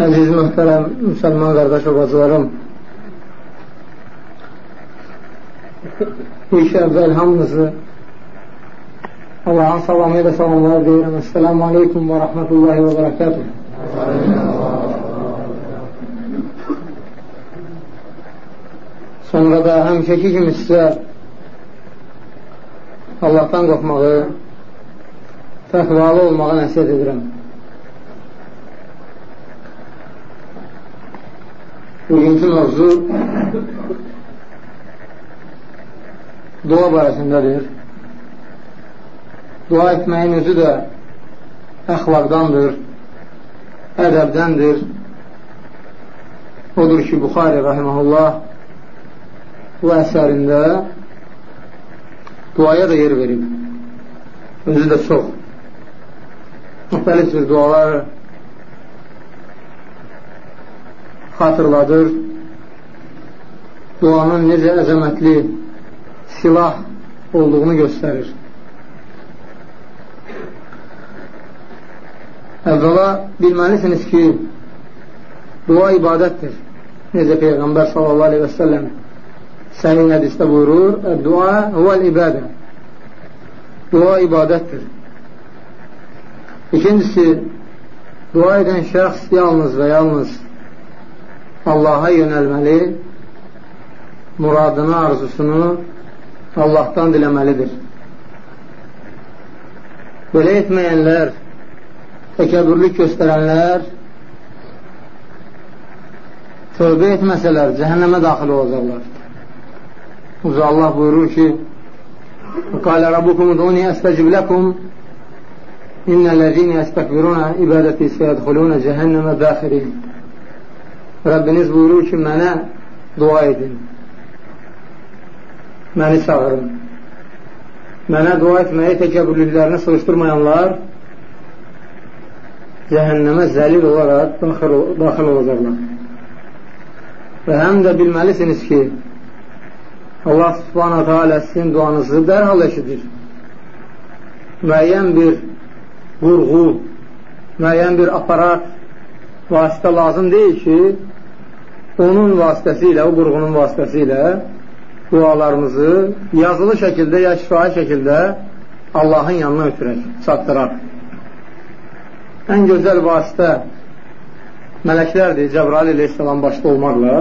Əziz mühtərəm müsəlman qardaş və bacılarım, ilk əvvəl hamınızı Allahın salamı ilə salamlar deyirəm. Əssəlamu aleykum və rəhmətullahi və bərəkatuhu. Sonra da həmişəki kimi sizə Allahdan qorxmağı, təqvalı olmağa nəsiyyət edirəm. Bugünkü mövzu dua barəsindədir. Dua etməyin özü də əxlaqdandır, ədəbdəndir. Odur ki, Buxari rahiməhullah bu əsərində duaya da yer verib. Özü də çox. Müxtəlif bir dualar xatırladır. Duanın necə əzəmətli silah olduğunu göstərir. Əvvəla bilməlisiniz ki, dua ibadətdir. Necə Peyğəmbər sallallahu aleyhi və səlləm səhih hədisdə buyurur, dua huvəl ibadə. Dua ibadətdir. İkincisi, dua edən şəxs yalnız və yalnız Allaha yönəlməli, muradını, arzusunu Allahdan diləməlidir. Belə etməyənlər, təkəbürlük göstərənlər tövbə etməsələr cəhənnəmə daxil olacaqlar. Uca Allah buyurur ki, Qalə Rabbukum uduni əstəcib ləkum İnnəl-ləzini əstəkbiruna ibadəti səyədxuluna cəhənnəmə daxirin. Rəbbiniz buyurur ki, mənə dua edin. Məni çağırın. Mənə dua etməyi təkəbürlüklərini soruşturmayanlar cəhənnəmə zəlil olaraq daxil, olacaqlar. Və həm də bilməlisiniz ki, Allah subhanətə alə sizin duanızı dərhal eşidir. Müəyyən bir qurğu, müəyyən bir aparat vasitə lazım deyil ki, onun vasitəsilə, o qurğunun vasitəsilə dualarımızı yazılı şəkildə ya şifahi şəkildə Allahın yanına ötürək, çatdıraq. Ən gözəl vasitə mələklərdir, Cəbrail aleyhissalam başda olmaqla.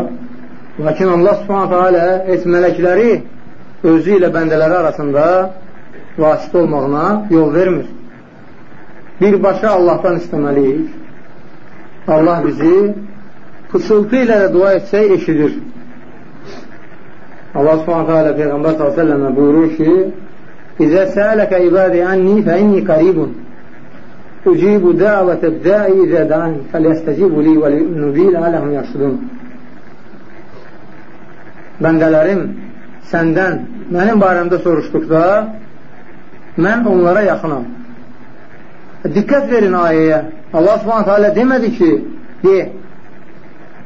Lakin Allah subhanətə alə heç mələkləri özü ilə bəndələri arasında vasitə olmağına yol vermir. Birbaşa Allahdan istəməliyik. Allah bizi fısıltı ilə də dua etsək eşidir. Allah subhanətə alə Peyğəmbər s.ə.və buyurur ki, İzə səələkə ibadi anni fə inni qaribun Ucibu dəvətə dəi izə dən fələstəcibu li və nübil ələhum yaşudun Bəndələrim səndən mənim barəmdə soruşduqda mən onlara yaxınam. Diqqət verin ayəyə. Allah subhanətə alə demədi ki, de,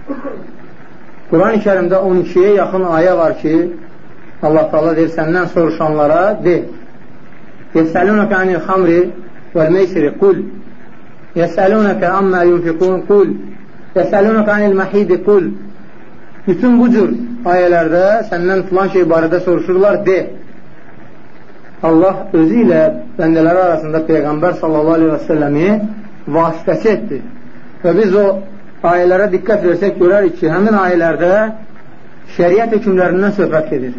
Quran-ı kərimdə 12-yə yaxın ayə var ki, Allah Taala deyir, səndən soruşanlara de. Yəsəlunəkə anil xamri vəl meysiri qul. Yəsəlunəkə ammə yunfiqun qul. Yəsəlunəkə anil məhidi qul. Bütün bu cür ayələrdə səndən filan şey barədə soruşurlar, de. Allah özü ilə bəndələri arasında Peyğəmbər sallallahu aleyhi və səlləmi vasitəsi etdi. Və biz o ayələrə diqqət versək görərik ki, həmin ayələrdə şəriət hökmlərindən söhbət gedir.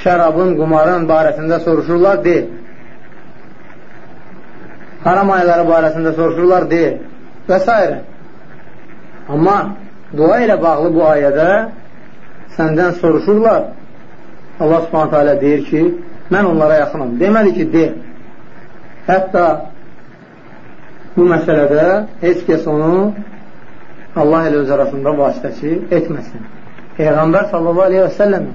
Şərabın, qumarın barəsində soruşurlar, de. Haram ayələri barəsində soruşurlar, de. Və s. Amma dua ilə bağlı bu ayədə səndən soruşurlar. Allah subhanətə alə deyir ki, mən onlara yaxınam. Deməli ki, de. Hətta bu məsələdə heç kəs onu Allah ilə öz arasında vasitəçi etməsin. Peyğəmbər sallallahu aleyhi və səlləm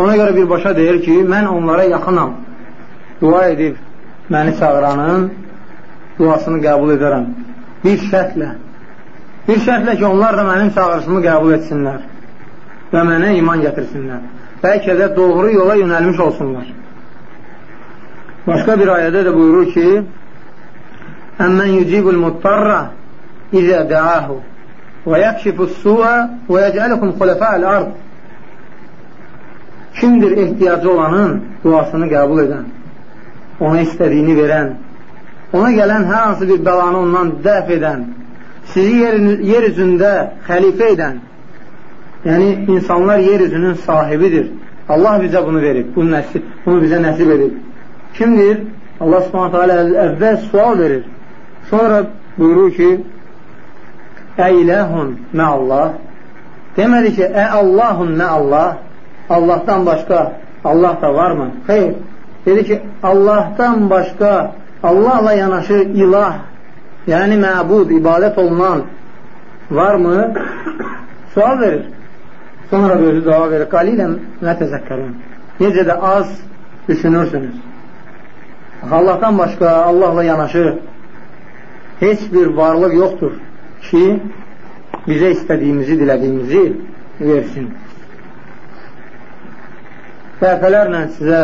ona görə birbaşa deyir ki, mən onlara yaxınam. Dua edib məni çağıranın duasını qəbul edərəm. Bir şərtlə. Bir şərtlə ki, onlar da mənim çağırışımı qəbul etsinlər və mənə iman gətirsinlər. Bəlkə də doğru yola yönəlmiş olsunlar. Başqa bir ayədə də buyurur ki, Əmmən yücibul muttarra izə dəahu və yəkşifus suə və yəcəlukum xulefəəl ard Kimdir ehtiyacı olanın duasını qəbul edən, ona istədiyini verən, ona gələn hər hansı bir bəlanı ondan dəf edən, sizi yer, yer üzündə xəlifə edən, yəni insanlar yer üzünün sahibidir. Allah bizə bunu verib, bunu, nəsib, bunu bizə nəsib edib. Kimdir? Allah subhanətə alə əvvəl sual verir. Sonra buyurur ki, Əyiləhun mə Allah. Demədi ki, Ə Allahun mə Allah. Allahdan başqa Allah da varmı? Xeyr. Dedi ki, Allahdan başqa Allahla yanaşı ilah, yəni məbud, ibadət olunan varmı? Sual verir. Sonra özü cavab verir. Qalilən nə təzəkkərun. Necə də az düşünürsünüz. Allahdan başqa Allahla yanaşı heç bir varlıq yoxdur ki, bizə istədiyimizi, dilədiyimizi versin dəfələrlə sizə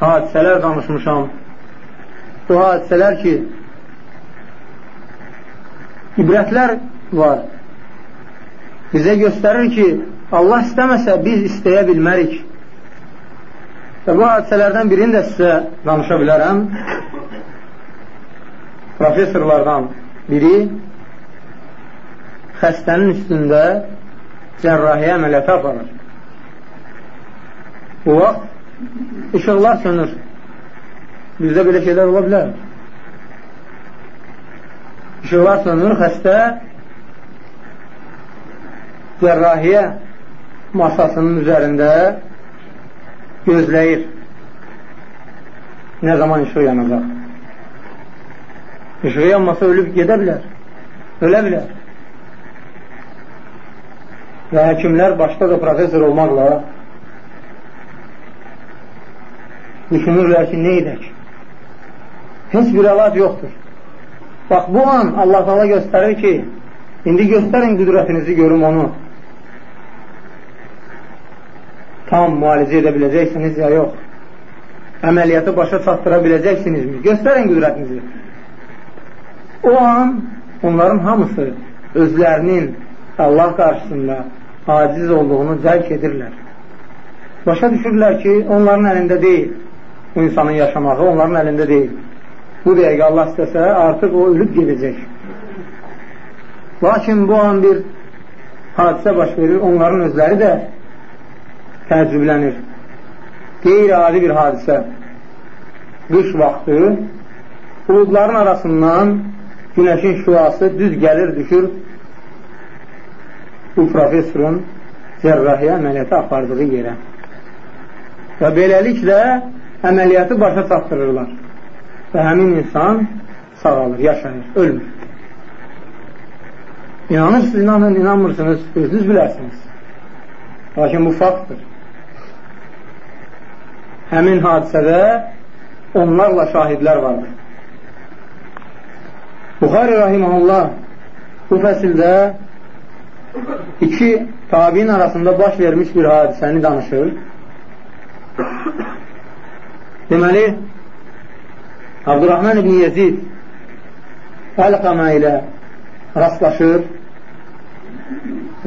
hadisələr danışmışam. Bu hadisələr ki, ibrətlər var. Bizə göstərir ki, Allah istəməsə biz istəyə bilmərik. Və bu hadisələrdən birini də sizə danışa bilərəm. Professorlardan biri xəstənin üstündə cərrahiyyə əməliyyatı aparır. Bu vaxt işıqlar sönür. Bizdə belə şeylər ola bilər. İşıqlar sönür, xəstə cərrahiyyə masasının üzərində gözləyir. Nə zaman işıq yanacaq? İşığı yanmasa ölüb gedə bilər. Ölə bilər. Və həkimlər başqa da profesor olmaqla düşünürlər ki, nə edək? Heç bir əlac yoxdur. Bax, bu an Allah Allah göstərir ki, indi göstərin qüdrətinizi görüm onu. Tam müalicə edə biləcəksiniz ya yox. Əməliyyatı başa çatdıra biləcəksinizmi? Göstərin qüdrətinizi. O an onların hamısı özlərinin Allah qarşısında aciz olduğunu dərk edirlər. Başa düşürlər ki, onların əlində deyil bu insanın yaşamağı onların əlində deyil. Bu dəqiqə Allah istəsə, artıq o ölüb gedəcək. Lakin bu an bir hadisə baş verir, onların özləri də təəccüblənir. Qeyri-adi bir hadisə. Qış vaxtı buludların arasından günəşin şüası düz gəlir, düşür bu professorun cərrahiyyə əməliyyatı apardığı yerə. Və beləliklə əməliyyatı başa çatdırırlar. Və həmin insan sağalır, yaşayır, ölmür. İnanırsınız, inanın, inanmırsınız, özünüz bilərsiniz. Lakin bu faktdır. Həmin hadisədə onlarla şahidlər vardır. Buxari Rahiməhullah bu fəsildə iki tabiin arasında baş vermiş bir hadisəni danışır. Deməli, Abdurrahman ibn Yezid Əlqəmə ilə rastlaşır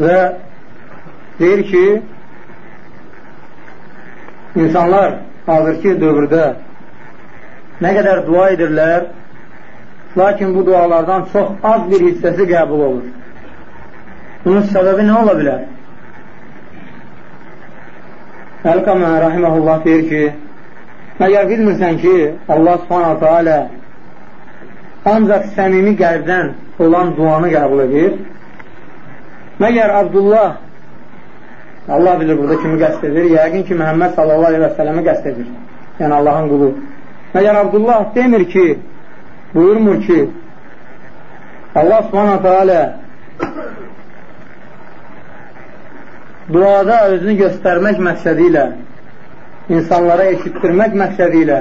və deyir ki, insanlar hazırki dövrdə nə qədər dua edirlər, lakin bu dualardan çox az bir hissəsi qəbul olur. Bunun səbəbi nə ola bilər? Əlqəmə rahiməhullah deyir ki, Məgər bilmirsən ki, Allah subhanətə alə ancaq səmimi qəlbdən olan duanı qəbul edir. Məgər Abdullah Allah bilir burada kimi qəst edir. Yəqin ki, Məhəmməd sallallahu aleyhi və sələmi qəst edir. Yəni Allahın qulu. Məgər Abdullah demir ki, buyurmur ki, Allah subhanətə alə duada özünü göstərmək məqsədi ilə insanlara eşittirmək məqsədi ilə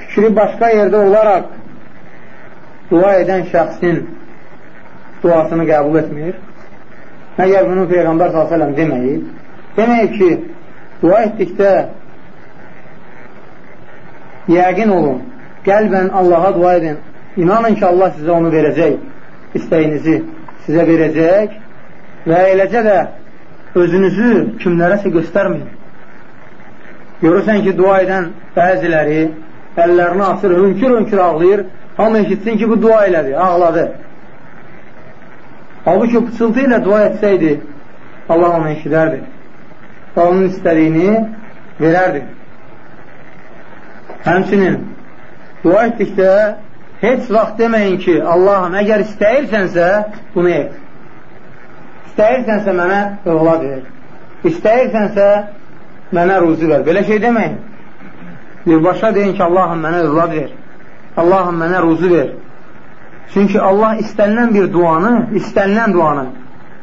fikri başqa yerdə olaraq dua edən şəxsin duasını qəbul etmir. Məgər bunu Peyğəmbər s.ə.v deməyib. Deməyib ki, dua etdikdə yəqin olun, qəlbən Allaha dua edin. İnanın ki, Allah sizə onu verəcək istəyinizi. sizə verəcək və eləcə də özünüzü kimlərəsə göstərməyin. Görürsən ki, dua edən bəziləri əllərini açır, hönkür-hönkür ağlayır, hamı eşitsin ki, bu dua elədi, ağladı. Halbuki pıçıltı ilə dua etsəydi, Allah onu eşidərdi və onun istədiyini verərdi. Həmçinin dua etdikdə heç vaxt deməyin ki, Allahım, əgər istəyirsənsə, bunu et. İstəyirsənsə, mənə övlad ver. İstəyirsənsə, mənə ruzi ver. Belə şey deməyin. Birbaşa deyin ki, Allahım, mənə övlad ver. Allahım, mənə ruzi ver. Çünki Allah istənilən bir duanı, istənilən duanı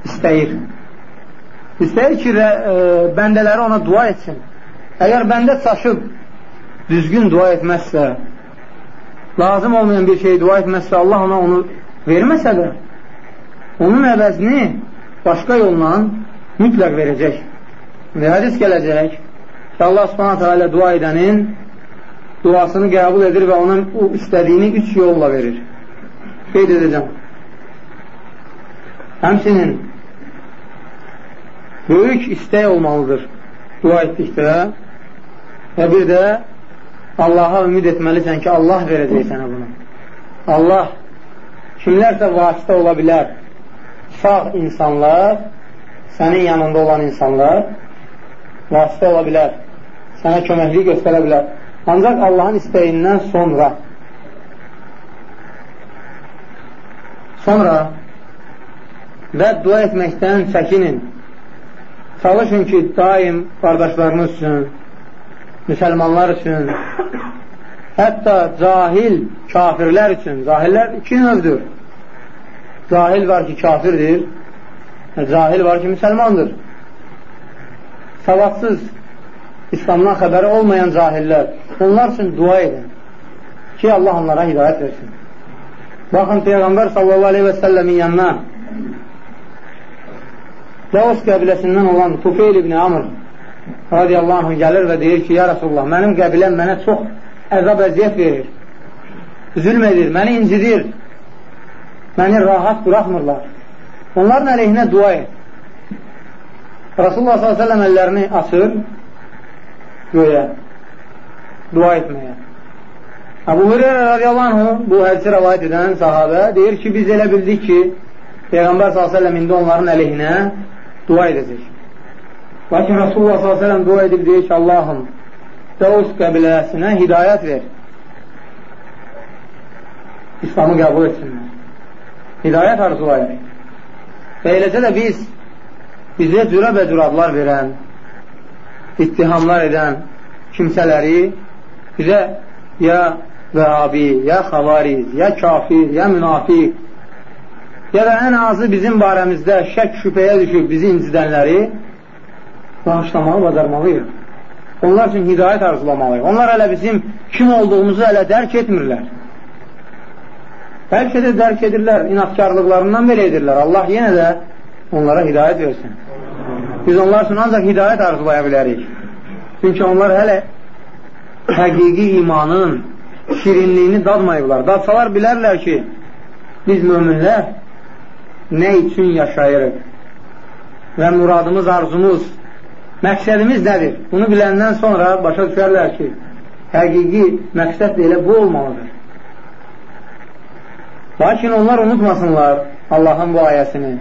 istəyir. İstəyir ki, e, bəndələri ona dua etsin. Əgər bəndə çaşıb, düzgün dua etməzsə, lazım olmayan bir şey dua etməzsə, Allah ona onu verməsə də, onun əvəzini başqa yolla mütləq verəcək. Və hədis gələcək ki, Allah subhanətə alə dua edənin duasını qəbul edir və onun o istədiyini üç yolla verir. Qeyd edəcəm. Həmsinin böyük istək olmalıdır dua etdikdə və bir də Allaha ümid etməlisən ki, Allah verəcək sənə bunu. Allah kimlərsə vasitə ola bilər. Sağ insanlar, sənin yanında olan insanlar vasitə ola bilər. Sənə köməklik göstərə bilər. Ancaq Allahın istəyindən sonra sonra və dua etməkdən çəkinin. Çalışın ki, daim qardaşlarınız üçün, müsəlmanlar üçün, hətta cahil kafirlər üçün, cahillər iki növdür. Cahil var ki, kafirdir, cahil var ki, müsəlmandır. Savadsız, İslamdan xəbəri olmayan cahillər, onlar üçün dua edin ki, Allah onlara hidayət versin. Baxın, Peyğəmbər sallallahu aleyhi və səlləmin yanına Davos qəbiləsindən olan Tufeyl ibn Amr radiyallahu anh gəlir və deyir ki, ya Rasulullah, mənim qəbiləm mənə çox əzab əziyyət verir, zülm edir, məni incidir, məni rahat buraxmırlar. Onların əleyhinə dua et. Rasulullah s.ə.v əllərini açır göyə, dua etməyə. Əbu Hüreyra radiyallahu anh bu hədisi rəvayət edən sahabə deyir ki, biz elə bildik ki, Peyğəmbər s.ə.v indi onların əleyhinə dua edəcək. Lakin Rasulullah s.ə.v dua edib deyir ki, Allahım, Dəvus qəbiləsinə hidayət ver. İslamı qəbul etsinlər. Hidayət arzulayır. Və eləcə də biz bizə cürə-bəcür adlar verən, ittihamlar edən kimsələri bizə ya vəhabi, ya xavariz, ya kafir, ya münafiq, ya da ən azı bizim barəmizdə şək şübhəyə düşüb bizi incidənləri bağışlamağı bacarmalıyıq. Onlar üçün hidayət arzulamalıyıq. Onlar hələ bizim kim olduğumuzu hələ dərk etmirlər. Bəlkə də dərk edirlər, inatkarlıqlarından belə edirlər. Allah yenə də onlara hidayət versin. Biz onlar üçün ancaq hidayət arzulaya bilərik. Çünki onlar hələ həqiqi imanın şirinliyini dadmayıblar. Dadsalar bilərlər ki, biz möminlər nə üçün yaşayırıq və muradımız, arzumuz, məqsədimiz nədir? Bunu biləndən sonra başa düşərlər ki, həqiqi məqsəd də elə bu olmalıdır. Lakin onlar unutmasınlar Allahın bu ayəsini.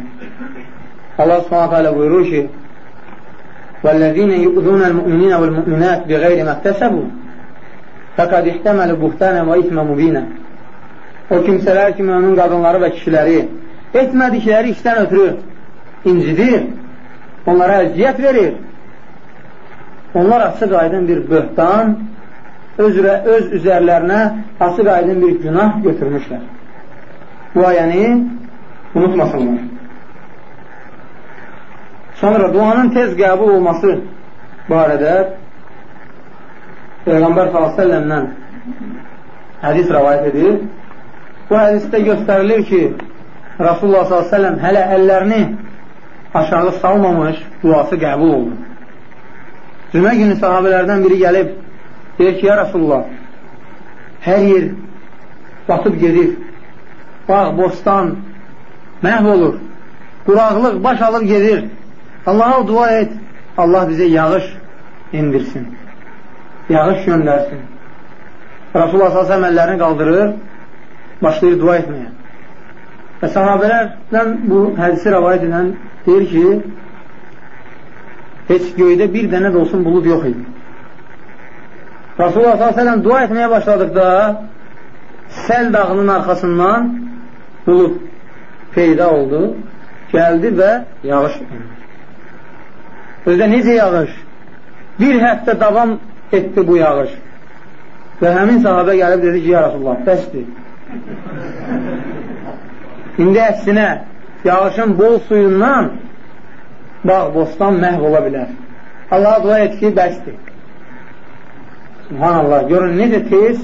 Allah subhanətə alə buyurur ki, وَالَّذِينَ يُؤْذُونَ الْمُؤْمِنِينَ وَالْمُؤْمِنَاتِ بِغَيْرِ مَكْتَسَبُوا فَقَدْ اِحْتَمَلُ بُهْتَانًا وَإِثْمَ مُبِينًا O kimsələr ki, mümin qadınları və kişiləri etmədikləri işdən ötürü incidir, onlara əziyyət verir. Onlar açıq aydın bir böhtan, öz, öz üzərlərinə açıq aydın bir günah götürmüşlər. Bu ayəni unutmasınlar. Sonra duanın tez qəbul olması barədə Peyğəmbər s.ə.v-dən hədis rəvayət edir. Bu hədisdə göstərilir ki, Rasulullah s.ə.v hələ əllərini aşağı salmamış duası qəbul oldu. Cümə günü sahabələrdən biri gəlib deyir ki, ya Rasulullah hər yer batıb gedir, bağ, bostan məhv olur. quraqlıq baş alır gedir. Allaha dua et. Allah bizə yağış indirsin. Yağış göndərsin. Rasulullah s.ə.v əllərini qaldırır, başlayır dua etməyə. Və sahabələrdən bu hədisi rəvayət edən deyir ki, heç göydə bir dənə də olsun bulud yox idi. Rasulullah s.ə.v dua etməyə başladıqda Səl dağının arxasından bulud peyda oldu, gəldi və yağış. Özdə necə yağış? Bir həftə davam etdi bu yağış. Və həmin sahabə gəlib dedi ki, ya Rasulullah, bəsdir. İndi əksinə, yağışın bol suyundan bağ, bostan məhv ola bilər. Allah dua et ki, bəsdir. Subhanallah, görün necə tez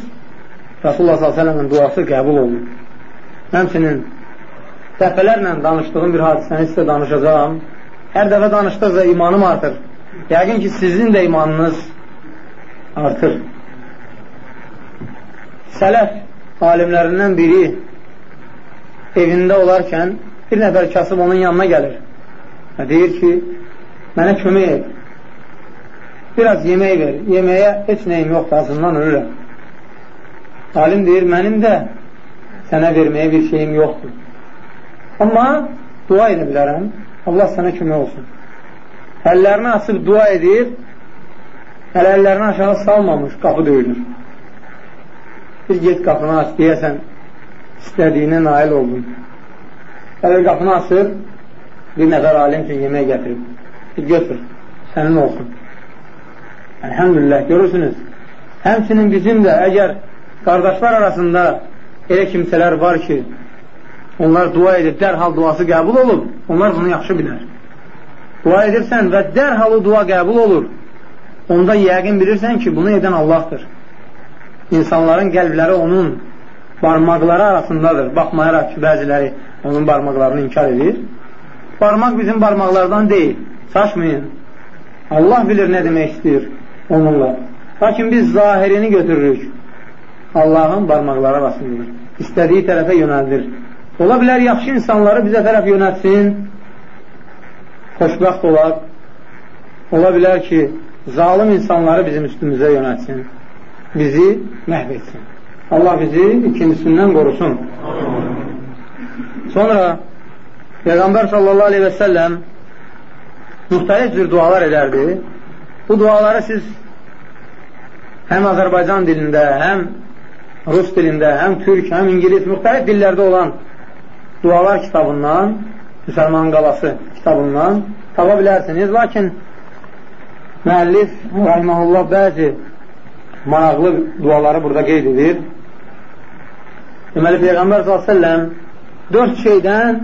Rasulullah s.ə.v-in duası qəbul olunur. Həmçinin dəfələrlə danışdığım bir hadisəni sizə danışacağım. Hər dəfə danışdıqca imanım artır. Yəqin ki, sizin də imanınız artır. Sələf alimlərindən biri evində olarkən bir nəfər kasıb onun yanına gəlir və deyir ki, mənə kömək et. Biraz yemək ver. Yeməyə heç nəyim yoxdur, azından ölürəm. Alim deyir, mənim də sənə verməyə bir şeyim yoxdur. Amma dua edə bilərəm, Allah sənə kömək olsun. Əllərini açıb dua edir, hələ əllərini aşağı salmamış, qapı döyülür. Bir get qapını aç, deyəsən, istədiyinə nail oldun. Hələ qapını açır, bir nəfər alim üçün yemək gətirib. Bir götür, sənin olsun. Əlhəmdülillah, görürsünüz. Həmçinin bizim də əgər qardaşlar arasında elə kimsələr var ki, onlar dua edib, dərhal duası qəbul olub, onlar bunu yaxşı bilər. Dua edirsən və dərhal o dua qəbul olur, onda yəqin bilirsən ki, bunu edən Allahdır. İnsanların qəlbləri onun barmaqları arasındadır. Baxmayaraq ki, bəziləri onun barmaqlarını inkar edir. Barmaq bizim barmaqlardan deyil. Saçmayın. Allah bilir nə demək istəyir onunla. Lakin biz zahirini götürürük. Allahın barmaqları arasındadır. İstədiyi tərəfə yönəldir. Ola bilər, yaxşı insanları bizə tərəf yönətsin, xoşbəxt olaq. Ola bilər ki, zalim insanları bizim üstümüzə yönətsin, bizi məhv etsin. Allah bizi ikincisindən qorusun. Sonra Peyğəmbər sallallahu aleyhi və səlləm müxtəlif cür dualar edərdi. Bu duaları siz həm Azərbaycan dilində, həm rus dilində, həm türk, həm ingilis, müxtəlif dillərdə olan dualar kitabından, Müsəlman qalası kitabından tapa bilərsiniz. Lakin müəllif, rahiməhullah, bəzi maraqlı duaları burada qeyd edir. Deməli, Peyğəmbər s.ə.v dörd şeydən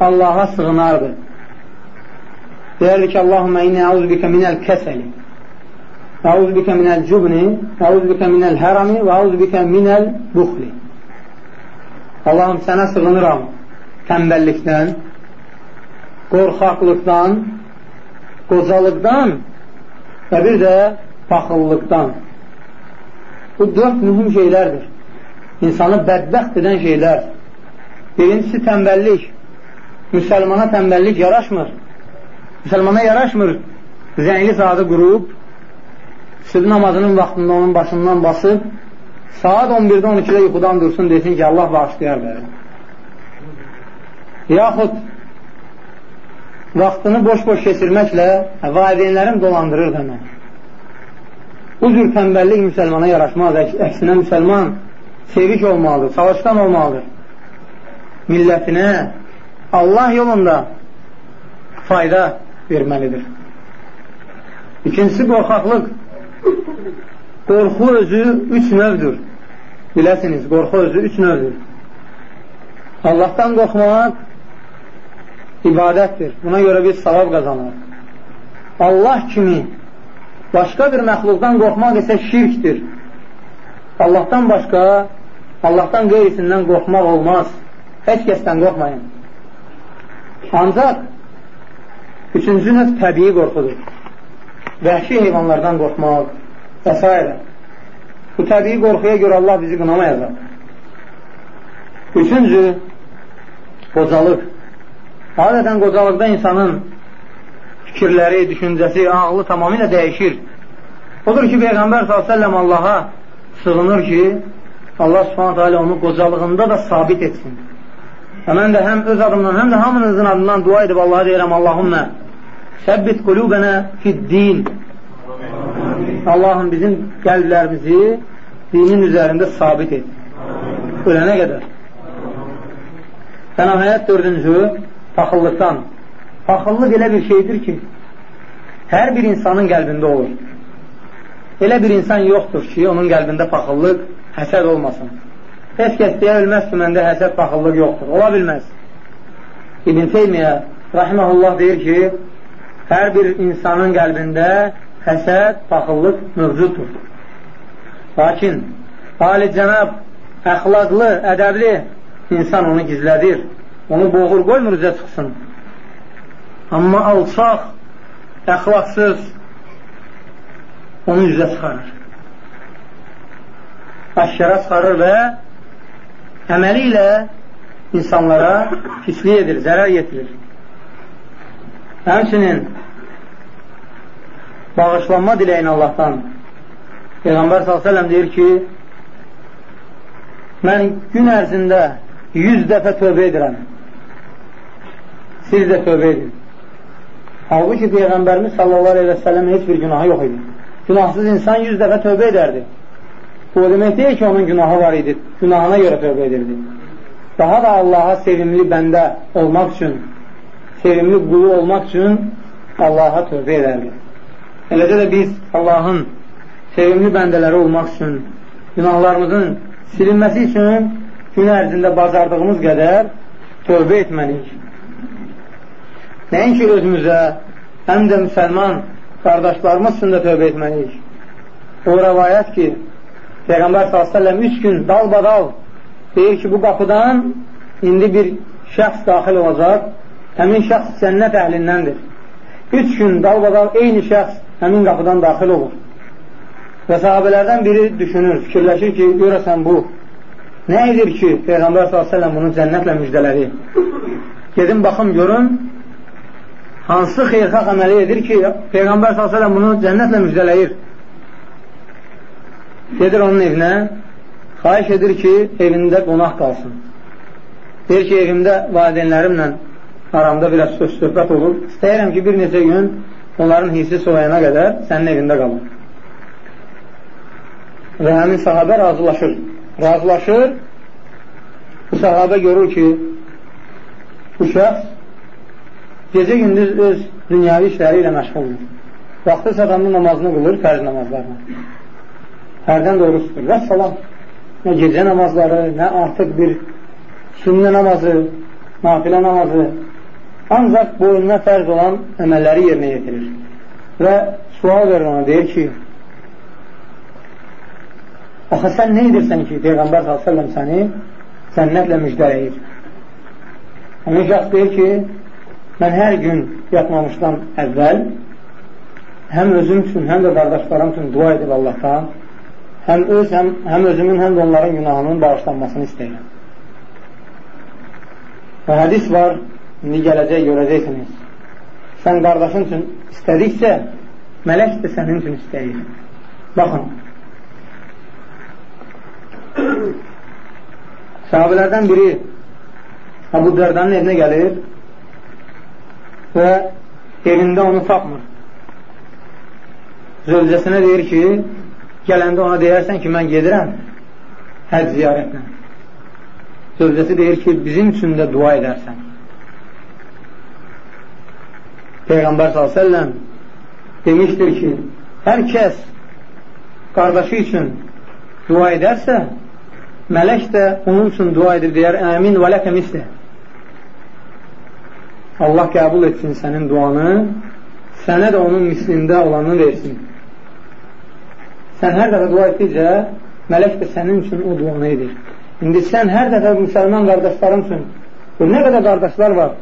Allaha sığınardı. Deyərdi ki, Allahümə inni əuzubikə minəl kəsəli Əuz bikə minəl cubni, əuz bikə minəl hərami və əuz bikə minəl buxli. Allahım, sənə sığınıram təmbəllikdən, qorxaqlıqdan, qocalıqdan və bir də paxıllıqdan. Bu dörd mühüm şeylərdir. İnsanı bədbəxt edən şeylər. Birincisi təmbəllik. Müsəlmana təmbəllik yaraşmır. Müsəlmana yaraşmır. Zəngli saatı qurub, sübh namazının vaxtında onun başından basıb, saat 11-də 12-də yuxudan dursun, desin ki, Allah bağışlayar bəri. Yaxud vaxtını boş-boş keçirməklə valideynlərim dolandırır demək. Bu cür tənbəllik müsəlmana yaraşmaz. Əksinə müsəlman sevik olmalıdır, çalışqan olmalıdır. Millətinə Allah yolunda fayda verməlidir. İkincisi qorxaqlıq. Qorxu özü üç növdür. Biləsiniz, qorxu özü üç növdür. Allahdan qorxmaq ibadətdir. Buna görə biz savab qazanırıq. Allah kimi başqa bir məxluqdan qorxmaq isə şirkdir. Allahdan başqa, Allahdan qeyrisindən qorxmaq olmaz. Heç kəsdən qorxmayın. Ancaq üçüncü növ təbii qorxudur vəhşi heyvanlardan qorxmaq və s. Bu təbii qorxuya görə Allah bizi qınamayacaq. Üçüncü, qocalıq. Adətən qocalıqda insanın fikirləri, düşüncəsi, ağlı tamamilə dəyişir. Odur ki, Peyğəmbər s.ə.v Allaha sığınır ki, Allah alə onu qocalığında da sabit etsin. Və mən də həm öz adımdan, həm də hamınızın adından dua edib Allaha deyirəm, Allahümmə səbbit qulubənə fid-din Allahım bizim qəlblərimizi dinin üzərində sabit et. Ölənə qədər. Fənahəyət dördüncü, paxıllıqdan. Paxıllıq elə bir şeydir ki, hər bir insanın qəlbində olur. Elə bir insan yoxdur ki, onun qəlbində paxıllıq, həsəd olmasın. Heç kəs deyə bilməz ki, məndə həsəd, paxıllıq yoxdur. Ola bilməz. İbn Teymiyyə rahiməhullah deyir ki, hər bir insanın qəlbində həsəd, paxıllıq mövcuddur. Lakin ali cənab, əxlaqlı, ədəbli insan onu gizlədir. Onu boğur, qoymur üzə çıxsın. Amma alçaq, əxlaqsız onu üzə çıxarır. Aşkara çıxarır və əməli ilə insanlara pislik edir, zərər yetirir. Həmçinin bağışlanma diləyin Allahdan. Peyğəmbər s.ə.v deyir ki, mən gün ərzində 100 dəfə tövbə edirəm. Siz də tövbə edin. Halbuki Peyğəmbərimiz səlləm heç bir günahı yox idi. Günahsız insan 100 dəfə tövbə edərdi. Bu demək deyil ki, onun günahı var idi. Günahına görə tövbə edirdi. Daha da Allaha sevimli bəndə olmaq üçün, sevimli qulu olmaq üçün Allaha tövbə edərdi. Eləcə də biz Allahın sevimli bəndələri olmaq üçün, günahlarımızın silinməsi üçün gün ərzində bacardığımız qədər tövbə etməliyik. Nəinki özümüzə, həm də müsəlman qardaşlarımız üçün də tövbə etməliyik. O rəvayət ki, Peyğəmbər s.ə.v üç gün dalbadal deyir ki, bu qapıdan indi bir şəxs daxil olacaq, həmin şəxs cənnət əhlindəndir. Üç gün dalbadal eyni şəxs həmin qapıdan daxil olur. Və sahabələrdən biri düşünür, fikirləşir ki, görəsən bu nə edir ki, Peyğəmbər s.ə.v bunu cənnətlə müjdələri? Gedin, baxım, görün, hansı xeyrxaq əməli edir ki, Peyğəmbər s.ə.v bunu cənnətlə müjdələyir? Gedir onun evinə, xaiş edir ki, evində qonaq qalsın. Deyir ki, evimdə valideynlərimlə aramda biraz söz-söhbət olur. İstəyirəm ki, bir neçə gün onların hissi soğuyana qədər sənin evində qalır. Və həmin sahabə razılaşır. Razılaşır, bu sahabə görür ki, bu şəxs gecə gündüz öz dünyavi işləri ilə məşğuldur. Vaxtı çatanda namazını qılır, fərz namazlarını. Hərdən doğru tutur. Və salam, nə gecə namazları, nə artıq bir sünnə namazı, nafilə namazı, ancaq boynuna fərz olan əməlləri yerinə yetirir. Və sual verir ona, deyir ki, axı sən nə edirsən ki, Peyğəmbər s.ə.v səni cənnətlə müjdələyir. Həmin şəxs deyir ki, mən hər gün yatmamışdan əvvəl həm özüm üçün, həm də qardaşlarım üçün dua edib Allahdan, həm, öz, həm, həm özümün, həm də onların günahının bağışlanmasını istəyirəm. Və hədis var, indi gələcək görəcəksiniz. Sən qardaşın üçün istədiksə, mələk də sənin üçün istəyir. Baxın. Sahabələrdən biri Abu Dərdanın evinə gəlir və evində onu tapmır. Zövcəsinə deyir ki, gələndə ona deyərsən ki, mən gedirəm həc ziyarətinə. Zövcəsi deyir ki, bizim üçün də dua edərsən. Peyğəmbər s.ə.v demişdir ki, hər kəs qardaşı üçün dua edərsə, mələk də onun üçün dua edir, deyər, əmin və ləkə mislə. Allah qəbul etsin sənin duanı, sənə də onun mislində olanı versin. Sən hər dəfə dua etdikcə, mələk də sənin üçün o duanı edir. İndi sən hər dəfə müsəlman qardaşların üçün, nə qədər qardaşlar var,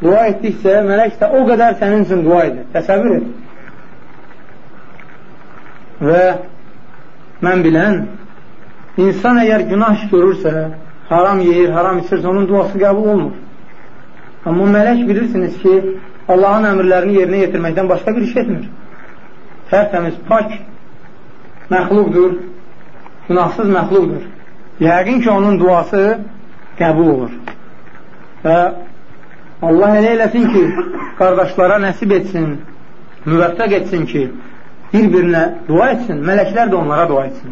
dua etdikcə mələk də o qədər sənin üçün dua edir. Təsəvvür et. Və mən bilən, insan əgər günah görürsə, haram yeyir, haram içirsə, onun duası qəbul olmur. Amma mələk bilirsiniz ki, Allahın əmrlərini yerinə yetirməkdən başqa bir iş etmir. Tərtəmiz, pak məxluqdur, günahsız məxluqdur. Yəqin ki, onun duası qəbul olur. Və Allah elə eləsin ki, qardaşlara nəsib etsin, müvəffəq etsin ki, bir-birinə dua etsin, mələklər də onlara dua etsin.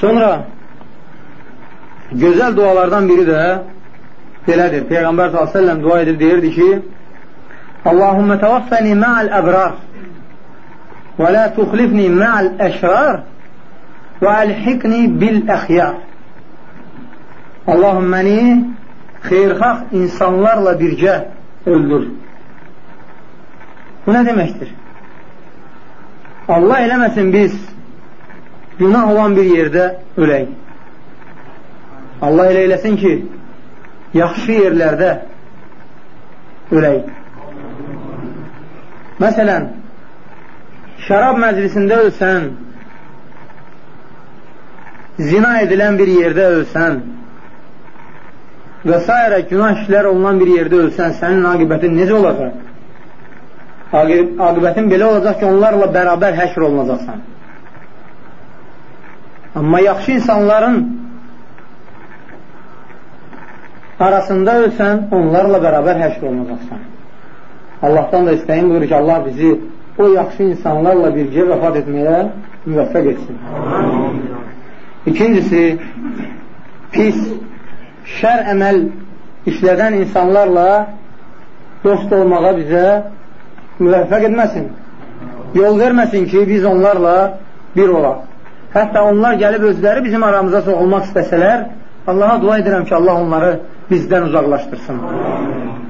Sonra gözəl dualardan biri də belədir. Peyğəmbər s.ə.v dua edir, deyirdi ki, Allahümmə təvaffəni mə'əl əbrar və la tuxlifni mə'əl əşrar və əlhiqni bil əxyar. Allahım xeyrxax insanlarla birgə öldür. Bu nə deməkdir? Allah eləməsin biz günah olan bir yerdə ölək. Allah elə eləsin ki, yaxşı yerlərdə ölək. Məsələn, şərab məclisində ölsən, zina edilən bir yerdə ölsən və s. günah işlər olunan bir yerdə ölsən, sənin aqibətin necə olacaq? Aqibətin belə olacaq ki, onlarla bərabər həşr olunacaqsan. Amma yaxşı insanların arasında ölsən, onlarla bərabər həşr olunacaqsan. Allahdan da istəyin buyurur ki, Allah bizi o yaxşı insanlarla birgə vəfat etməyə müvəffəq etsin. İkincisi, pis, şər əməl işlədən insanlarla dost olmağa bizə müvəffəq etməsin. Yol verməsin ki, biz onlarla bir olaq. Hətta onlar gəlib özləri bizim aramıza soğulmaq istəsələr, Allaha dua edirəm ki, Allah onları bizdən uzaqlaşdırsın.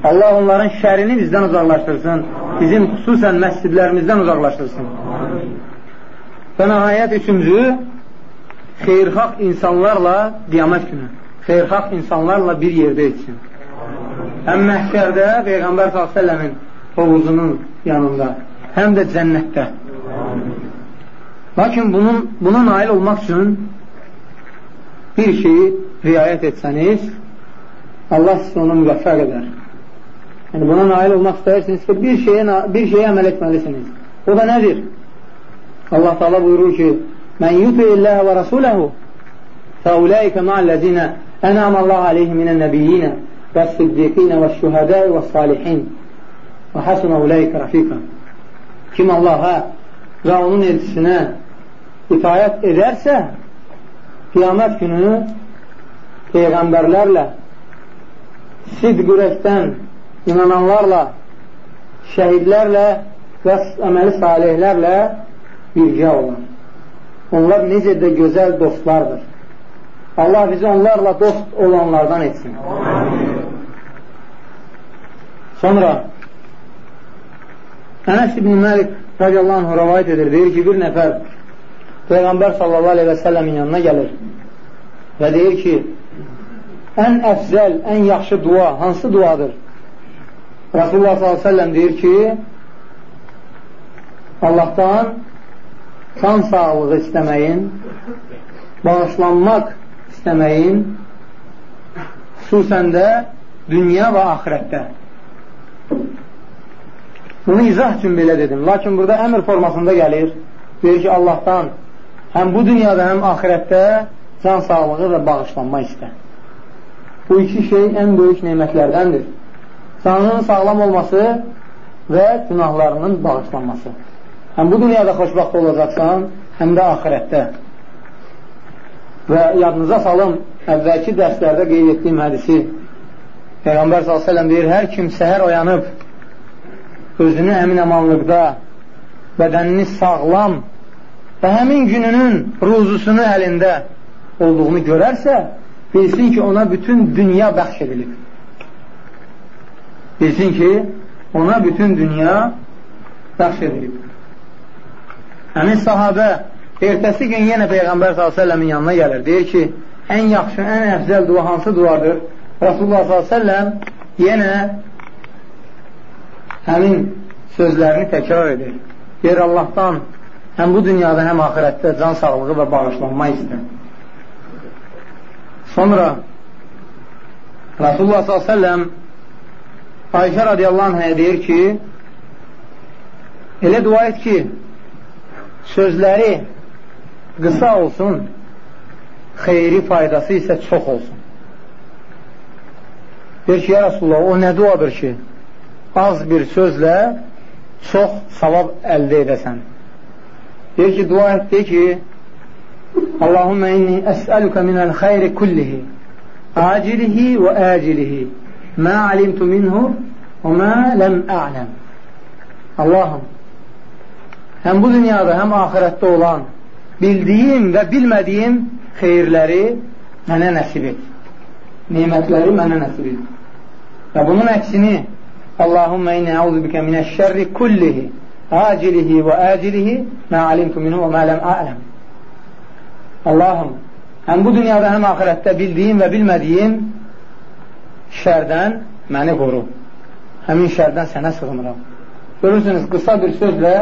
Allah onların şərini bizdən uzaqlaşdırsın. Bizim xüsusən məscidlərimizdən uzaqlaşdırsın. Və nəhayət üçüncü, xeyrxalq insanlarla qiyamət günü, xeyrxalq insanlarla bir yerdə etsin. Həm məhşərdə Peyğəmbər s.ə.v-in hovuzunun yanında, həm də cənnətdə. Lakin bunun, buna nail olmaq üçün bir şeyi riayət etsəniz, Allah sizə onu müvəffəq edər. Yəni, buna nail olmaq istəyirsiniz ki, bir şeyə, bir şeyə əməl etməlisiniz. O da nədir? Allah Teala buyurur ki, Mən yuti illəhə və rasuləhu fəuləikə ma'əl-ləzinə ənəməllahu aleyhi minən nəbiyyinə və siddiqinə və şühədəi və salihin və həsuna uləykə rəfiqə. Kim Allaha və onun elçisinə itayət edərsə, qiyamət günü peyğəmbərlərlə sidq ürəkdən inananlarla şəhidlərlə və əməli salihlərlə birgə olan. Onlar necə də gözəl dostlardır. Allah bizi onlarla dost olanlardan etsin. Sonra Ənəs ibn Məlik radiyallahu anh rəvayət edir, deyir ki, bir nəfər Peyğəmbər sallallahu aleyhi və səlləmin yanına gəlir və deyir ki, ən əfzəl, ən yaxşı dua hansı duadır? Rasulullah sallallahu aleyhi və səlləm deyir ki, Allahdan can sağlığı istəməyin, bağışlanmaq istəməyin, xüsusən də dünya və axirətdə. Bunu izah üçün belə dedim. Lakin burada əmr formasında gəlir. Deyir ki, Allahdan həm bu dünyada, həm axirətdə can sağlığı və bağışlanma istə. Bu iki şey ən böyük neymətlərdəndir. Canının sağlam olması və günahlarının bağışlanması. Həm bu dünyada xoşbaxt olacaqsan, həm də axirətdə. Və yadınıza salım, əvvəlki dərslərdə qeyd etdiyim hədisi Peyğəmbər s.ə.v deyir, hər kim səhər oyanıb özünü əmin-əmanlıqda, bədənini sağlam və həmin gününün ruzusunu əlində olduğunu görərsə, bilsin ki, ona bütün dünya bəxş edilib. Bilsin ki, ona bütün dünya bəxş edilib. Həmin sahabə ertəsi gün yenə Peyğəmbər s.ə.v-in yanına gəlir. Deyir ki, ən yaxşı, ən əfzəl dua hansı duadır? Rasulullah s.ə.v yenə həmin sözlərini təkrar edir. Deyir Allahdan həm bu dünyada, həm axirətdə can sağlığı və bağışlanma istər. Sonra Rasulullah s.ə.v Ayşə radiyallahu anhəyə deyir ki, elə dua et ki, sözləri qısa olsun, xeyri faydası isə çox olsun. Deyir ki, ya Rasulullah, o nə duadır ki, az bir sözlə çox savab əldə edəsən. Deyir ki, dua et, deyir ki, Allahümmə inni əsəlükə minəl xeyri kullihi acilihi və əcilihi mə alimtu minhu və mə ləm ələm Allahım həm bu dünyada, həm ahirətdə olan bildiyim və bilmədiyim xeyirləri mənə nəsib et. Nemətləri mənə nəsib et. Və bunun əksini Allahümmə inni əuzu bikə minəş şərri kullihi acilihi və əcilihi mə alimtu minhu və mə ləm ələm Allahım həm bu dünyada, həm ahirətdə bildiyim və bilmədiyim şərdən məni qoru. Həmin şərdən sənə sığınıram. Görürsünüz, qısa bir sözlə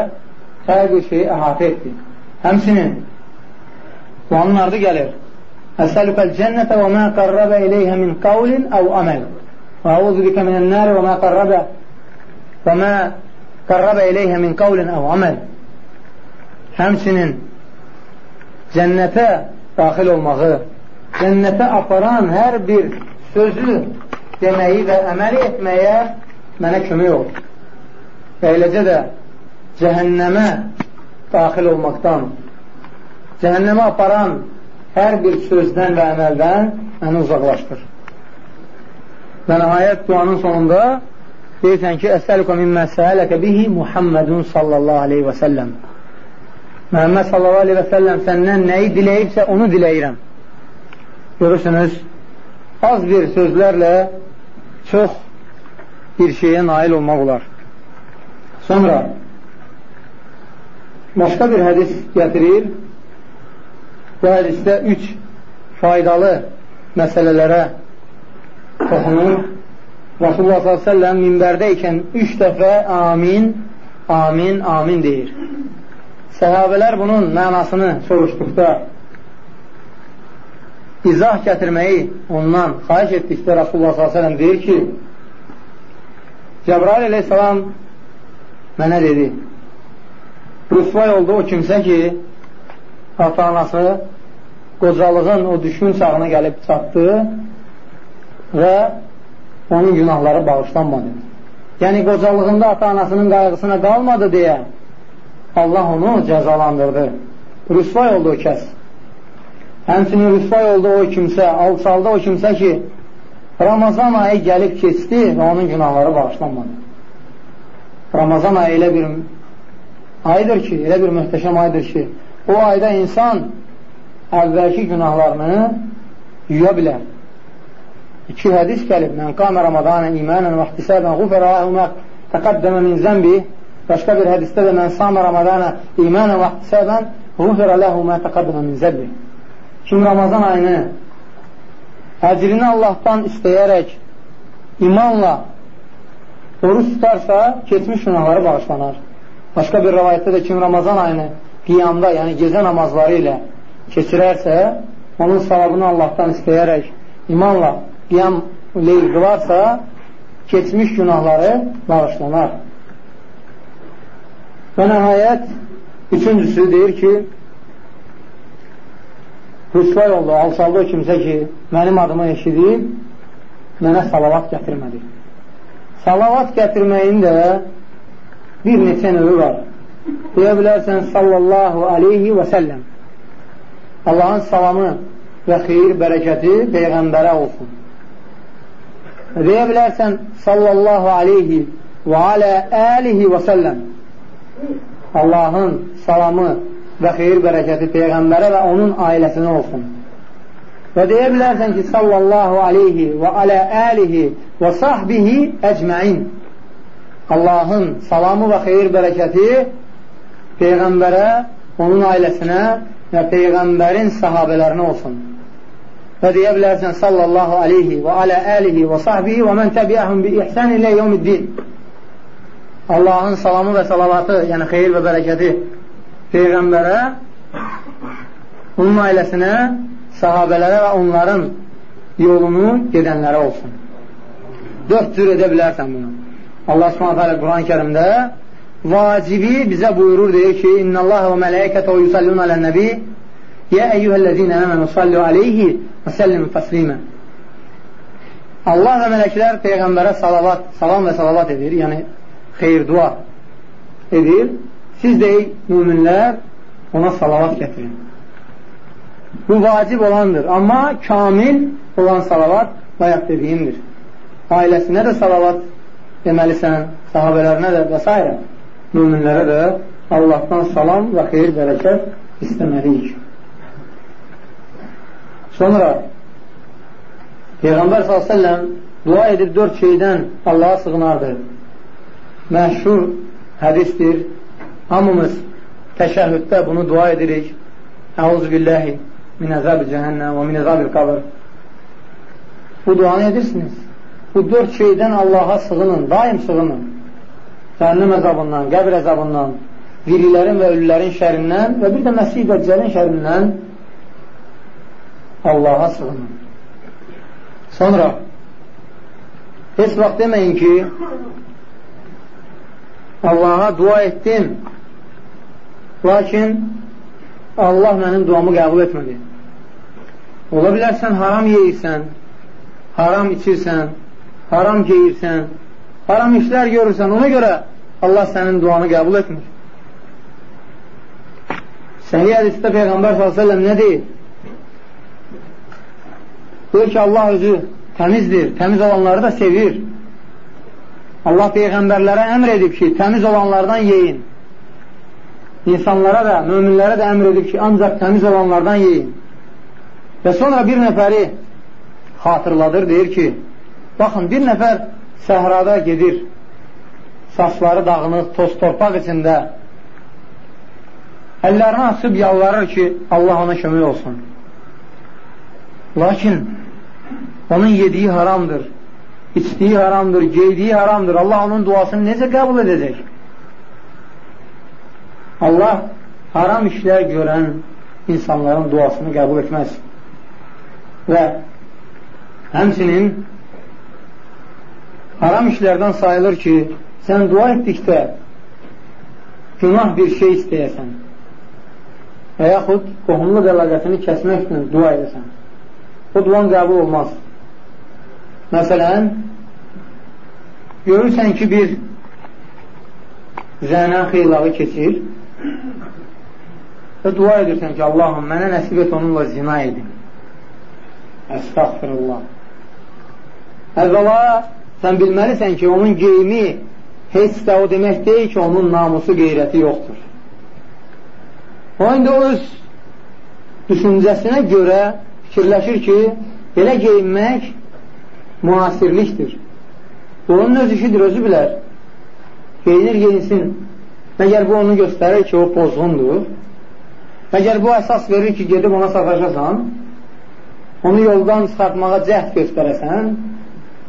hər bir şeyi əhatə etdi. Həmsinin duanın ardı gəlir. Əsəlükəl cənnətə və mə qarrabə iləyhə min qavlin əv əməl və əuzu bikə minən nəri və mə qarrabə və mə qarrabə iləyhə min qavlin əv əməl Həmsinin cənnətə daxil olmağı, cənnətə aparan hər bir sözü deməyi və əməli etməyə mənə kömək ol. Və eləcə də cəhənnəmə daxil olmaqdan, cəhənnəmə aparan hər bir sözdən və əməldən məni uzaqlaşdır. Və nəhayət duanın sonunda deyirsən ki, Əsəlükə mimmə səələkə bihi Muhammedun sallallahu aleyhi və səlləm. Məhəmməd sallallahu aleyhi və səlləm səndən nəyi diləyibsə onu diləyirəm. Görürsünüz, az bir sözlərlə çox bir şeyə nail olmaq olar. Sonra başqa bir hədis gətirir. Bu hədisdə üç faydalı məsələlərə toxunur. Rasulullah s.ə.v minbərdə ikən üç dəfə amin, amin, amin deyir. Səhabələr bunun mənasını soruşduqda izah gətirməyi ondan xahiş etdikdə Rasulullah s.ə.v deyir ki, Cəbrail əleyhissalam mənə dedi, rüsvay oldu o kimsə ki, ata-anası qocalığın o düşkün çağına gəlib çatdı və onun günahları bağışlanmadı. Yəni, qocalığında ata-anasının qayğısına qalmadı deyə Allah onu cəzalandırdı. Rüsvay oldu o kəs. Həmçinin rüsvay oldu o kimsə, alçaldı o kimsə ki, Ramazan ayı gəlib keçdi və onun günahları bağışlanmadı. Ramazan ayı elə bir aydır ki, elə bir möhtəşəm aydır ki, o ayda insan əvvəlki günahlarını yuya bilər. İki hədis gəlib. Mən qamə Ramazanə imanən və ihtisabən qufərə əhumə təqəddəmə min zəmbi Başqa bir hədisdə də mən samə Ramadana imanə və ihtisabənğufirə ləhu mə təqaddəmə min zəbbi. Kim Ramazan ayını əcrini Allahdan istəyərək imanla oruç tutarsa, keçmiş günahları bağışlanar. Başqa bir rəvayətdə də kim Ramazan ayını qiyamda, yəni gecə namazları ilə keçirərsə, onun savabını Allahdan istəyərək imanla qiyam leyl qılarsa, keçmiş günahları bağışlanar. Və nəhayət, üçüncüsü deyir ki, rüsvay oldu, alçaldı kimsə ki, mənim adımı eşidib, mənə salavat gətirmədi. Salavat gətirməyin də bir neçə növü var. Deyə bilərsən, sallallahu aleyhi və səlləm. Allahın salamı və xeyir, bərəkəti Peyğəmbərə olsun. Deyə bilərsən, sallallahu aleyhi və alə əlihi və səlləm. Allahın salamı və xeyir bərəkəti Peyğəmbərə və onun ailəsinə olsun. Və deyə bilərsən ki, sallallahu aleyhi və alə əlihi və sahbihi əcməin. Allahın salamı və xeyir bərəkəti Peyğəmbərə, onun ailəsinə və Peyğəmbərin sahabələrinə olsun. Və deyə bilərsən sallallahu aleyhi və alə əlihi və sahbihi və mən təbiəhum bi ihsən ilə yevmiddin. Allahın salamı və salavatı, yəni xeyir və bərəkəti Peyğəmbərə, onun ailəsinə, sahabələrə və onların yolunu gedənlərə olsun. Dörd cür edə bilərsən bunu. Allah subhanətə alə Quran-ı kərimdə vacibi bizə buyurur, deyir ki, İnna Allah və mələkətə və yusallun alə nəbi Yə əyyuhəl-ləzinə əmənu sallu aleyhi və səllimu təslimə Allah və mələklər Peyğəmbərə salavat, salam və salavat edir, yəni xeyir dua edir. Siz deyik, müminlər ona salavat gətirin. Bu vacib olandır, amma kamil olan salavat bayaq dediyimdir. Ailəsinə də salavat deməlisən, sahabələrinə də və s. Müminlərə də Allahdan salam və xeyir bərəkət istəməliyik. Sonra Peyğəmbər s.ə.v dua edib dörd şeydən Allaha sığınardı. Məşhur hədisdir. Hamımız təşəhhüddə bunu dua edirik. Əuzu billəhi min əzab-ı cəhənnəm və min əzab-ı qabr. Bu duanı edirsiniz. Bu dörd şeydən Allaha sığının, daim sığının. Cəhənnəm əzabından, qəbr əzabından, dirilərin və ölülərin şərindən və bir də Məsih Dəccəlin şərindən Allaha sığının. Sonra heç vaxt deməyin ki Allaha dua etdim lakin Allah mənim duamı qəbul etmədi. Ola bilərsən, haram yeyirsən, haram içirsən, haram geyirsən, haram işlər görürsən, ona görə Allah sənin duanı qəbul etmir. Səhiyyə hədisdə Peyğəmbər s.ə.v nə deyir? Deyir ki, Allah özü təmizdir, təmiz olanları da sevir. Allah Peyğəmbərlərə əmr edib ki, təmiz olanlardan yeyin. İnsanlara da, möminlərə də əmr edib ki, ancaq təmiz olanlardan yeyin. Və sonra bir nəfəri xatırladır, deyir ki, baxın, bir nəfər səhrada gedir, saçları dağınıq, toz torpaq içində, əllərini açıb yalvarır ki, Allah ona kömək olsun. Lakin onun yediyi haramdır, içdiyi haramdır, geydiyi haramdır. Allah onun duasını necə qəbul edəcək? Allah haram işlər görən insanların duasını qəbul etməz. Və Həmsinin haram işlərdən sayılır ki, sən dua etdikdə günah bir şey istəyəsən və yaxud qohumluq əlaqəsini kəsmək üçün dua edəsən. O duan qəbul olmaz. Məsələn, görürsən ki, bir zənən xeylağı keçir və dua edirsən ki, Allahım, mənə nəsib et onunla zina edin. Əstəğfirullah. Əvvəla sən bilməlisən ki, onun geyimi heç də o demək deyil ki, onun namusu, qeyrəti yoxdur. O indi öz düşüncəsinə görə fikirləşir ki, belə geyinmək müasirlikdir. Onun öz işidir, özü bilər. Geyinir, geyinsin. Məgər bu onu göstərir ki, o pozğundur. Məgər bu əsas verir ki, gedib ona sataşasan, onu yoldan çıxartmağa cəhd göstərəsən,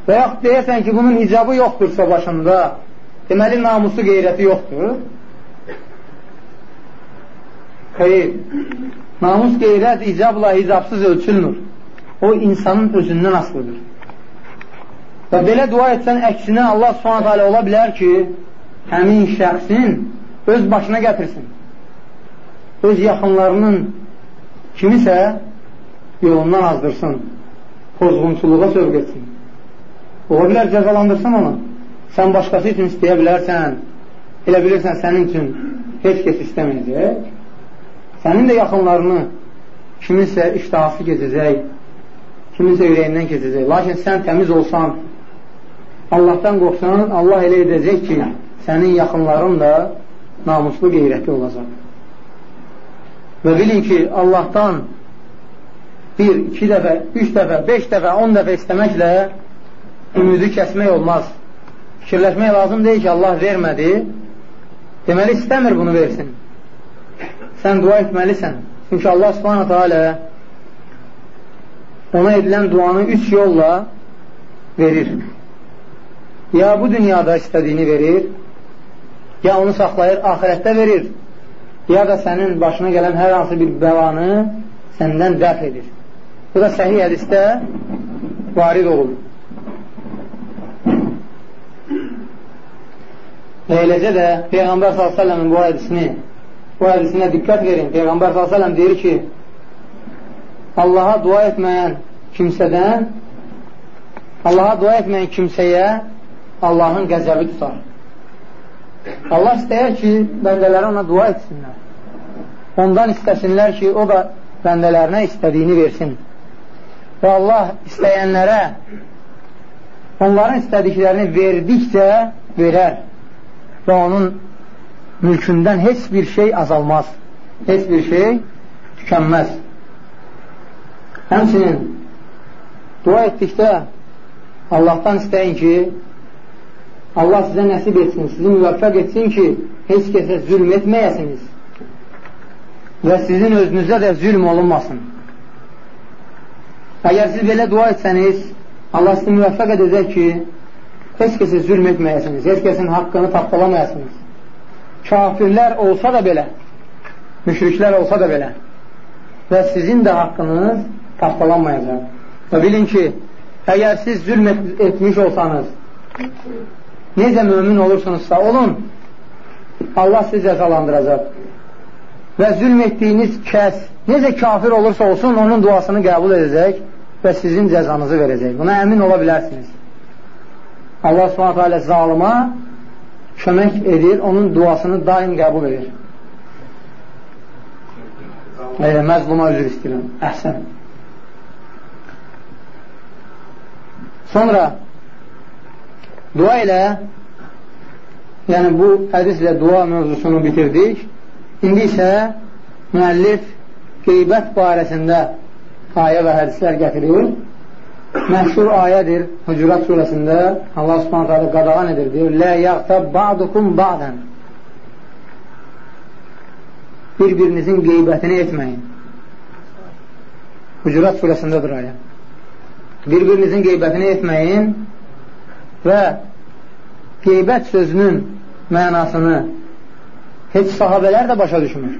Və yaxud deyəsən ki, bunun hicabı yoxdursa başında, deməli, namusu qeyrəti yoxdur. Xeyr, namus qeyrət icabla hicabsız ölçülmür. O, insanın özündən asılıdır. Və belə dua etsən, əksinə Allah hələ ola bilər ki, həmin şəxsin öz başına gətirsin. Öz yaxınlarının kimisə yolundan azdırsın, pozğunçuluğa sövq etsin. Ola bilər cəzalandırsan onu. Sən başqası üçün istəyə bilərsən, elə bilirsən sənin üçün heç kəs istəməyəcək. Sənin də yaxınlarını kiminsə iştahası keçəcək, kiminsə ürəyindən keçəcək. Lakin sən təmiz olsan, Allahdan qorxsan, Allah elə edəcək ki, sənin yaxınların da namuslu qeyrəti olacaq. Və bilin ki, Allahdan bir, iki dəfə, üç dəfə, beş dəfə, on dəfə istəməklə ümidi kəsmək olmaz. Fikirləşmək lazım deyil ki, Allah vermədi. Deməli, istəmir bunu versin. Sən dua etməlisən. Çünki Allah subhanətə alə ona edilən duanı üç yolla verir. Ya bu dünyada istədiyini verir, ya onu saxlayır, ahirətdə verir, ya da sənin başına gələn hər hansı bir bəlanı səndən dəf edir. Bu da səhih hədistə varid olub. Və eləcə də Peyğəmbər s.ə.v-in bu hədisini bu hədisinə diqqət verin. Peyğəmbər s.ə.v deyir ki, Allaha dua etməyən kimsədən Allaha dua etməyən kimsəyə Allahın qəzəbi tutar. Allah istəyər ki, bəndələri ona dua etsinlər. Ondan istəsinlər ki, o da bəndələrinə istədiyini versin. Və Allah istəyənlərə onların istədiklərini verdikcə verər və onun mülkündən heç bir şey azalmaz, heç bir şey tükənməz. Həmçinin dua etdikdə Allahdan istəyin ki, Allah sizə nəsib etsin, sizi müvəffəq etsin ki, heç kəsə zülm etməyəsiniz və sizin özünüzə də zülm olunmasın. Əgər siz belə dua etsəniz, Allah sizi müvəffəq edəcək ki, heç kəsə zülm etməyəsiniz, heç kəsin haqqını tapdalamayasınız. Kafirlər olsa da belə, müşriklər olsa da belə və sizin də haqqınız tapdalanmayacaq. Və bilin ki, əgər siz zülm et etmiş olsanız, necə mömin olursunuzsa olun, Allah sizi cəzalandıracaq. Və zülm etdiyiniz kəs necə kafir olursa olsun, onun duasını qəbul edəcək və sizin cəzanızı verəcək. Buna əmin ola bilərsiniz. Allah subhanətə alə zalıma kömək edir, onun duasını daim qəbul edir. E, məzluma üzr istəyirəm. Əhsən. Sonra dua ilə yəni bu hədislə dua mövzusunu bitirdik. İndi isə müəllif qeybət barəsində ayə və hədislər gətirir məşhur ayədir Hücurat surəsində Allah subhanət hələ qadağan edir deyir Lə yəqtəb ba'dukum ba'dən bir-birinizin qeybətini etməyin. Hücurat surəsindədir ayə. Bir-birinizin qeybətini etməyin və qeybət sözünün mənasını heç sahabələr də başa düşmür.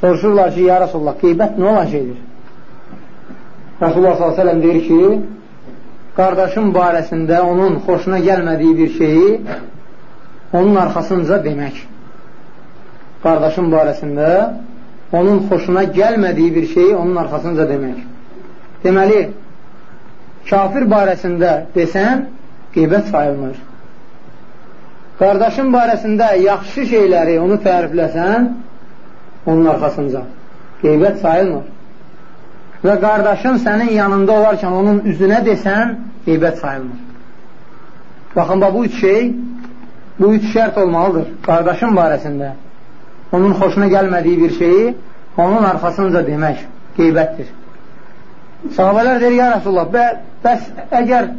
Soruşurlar ki, ya Rasulullah qeybət nə olan şeydir Rasulullah s.ə.v deyir ki, qardaşın barəsində onun xoşuna gəlmədiyi bir şeyi onun arxasınca demək. Qardaşın barəsində onun xoşuna gəlmədiyi bir şeyi onun arxasınca demək. Deməli, kafir barəsində desən, qeybət sayılmır. Qardaşın barəsində yaxşı şeyləri onu tərifləsən, onun arxasınca qeybət sayılmır və qardaşın sənin yanında olarkən onun üzünə desən, qeybət sayılmır. Baxın, bu üç şey, bu üç şərt olmalıdır qardaşın barəsində. Onun xoşuna gəlmədiyi bir şeyi onun arxasınca demək qeybətdir. Sahabələr deyir, ya Rasulullah, bə, bəs əgər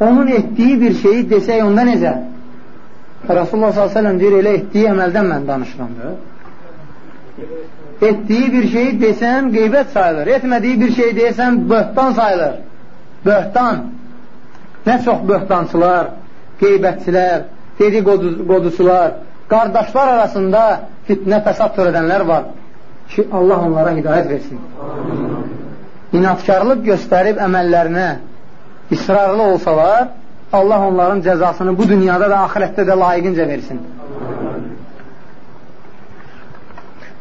onun etdiyi bir şeyi desək, onda necə? Rasulullah s.ə.v deyir, elə etdiyi əməldən mən danışıram. Etdiyi bir şeyi desən qeybət sayılır. Etmədiyi bir şey deyəsən böhtan sayılır. Böhtan. Nə çox böhtançılar, qeybətçilər, dedikodusular, qardaşlar arasında fitnə fəsad törədənlər var ki, Allah onlara hidayət versin. İnatkarlıq göstərib əməllərinə israrlı olsalar, Allah onların cəzasını bu dünyada da, ahirətdə də layiqincə versin.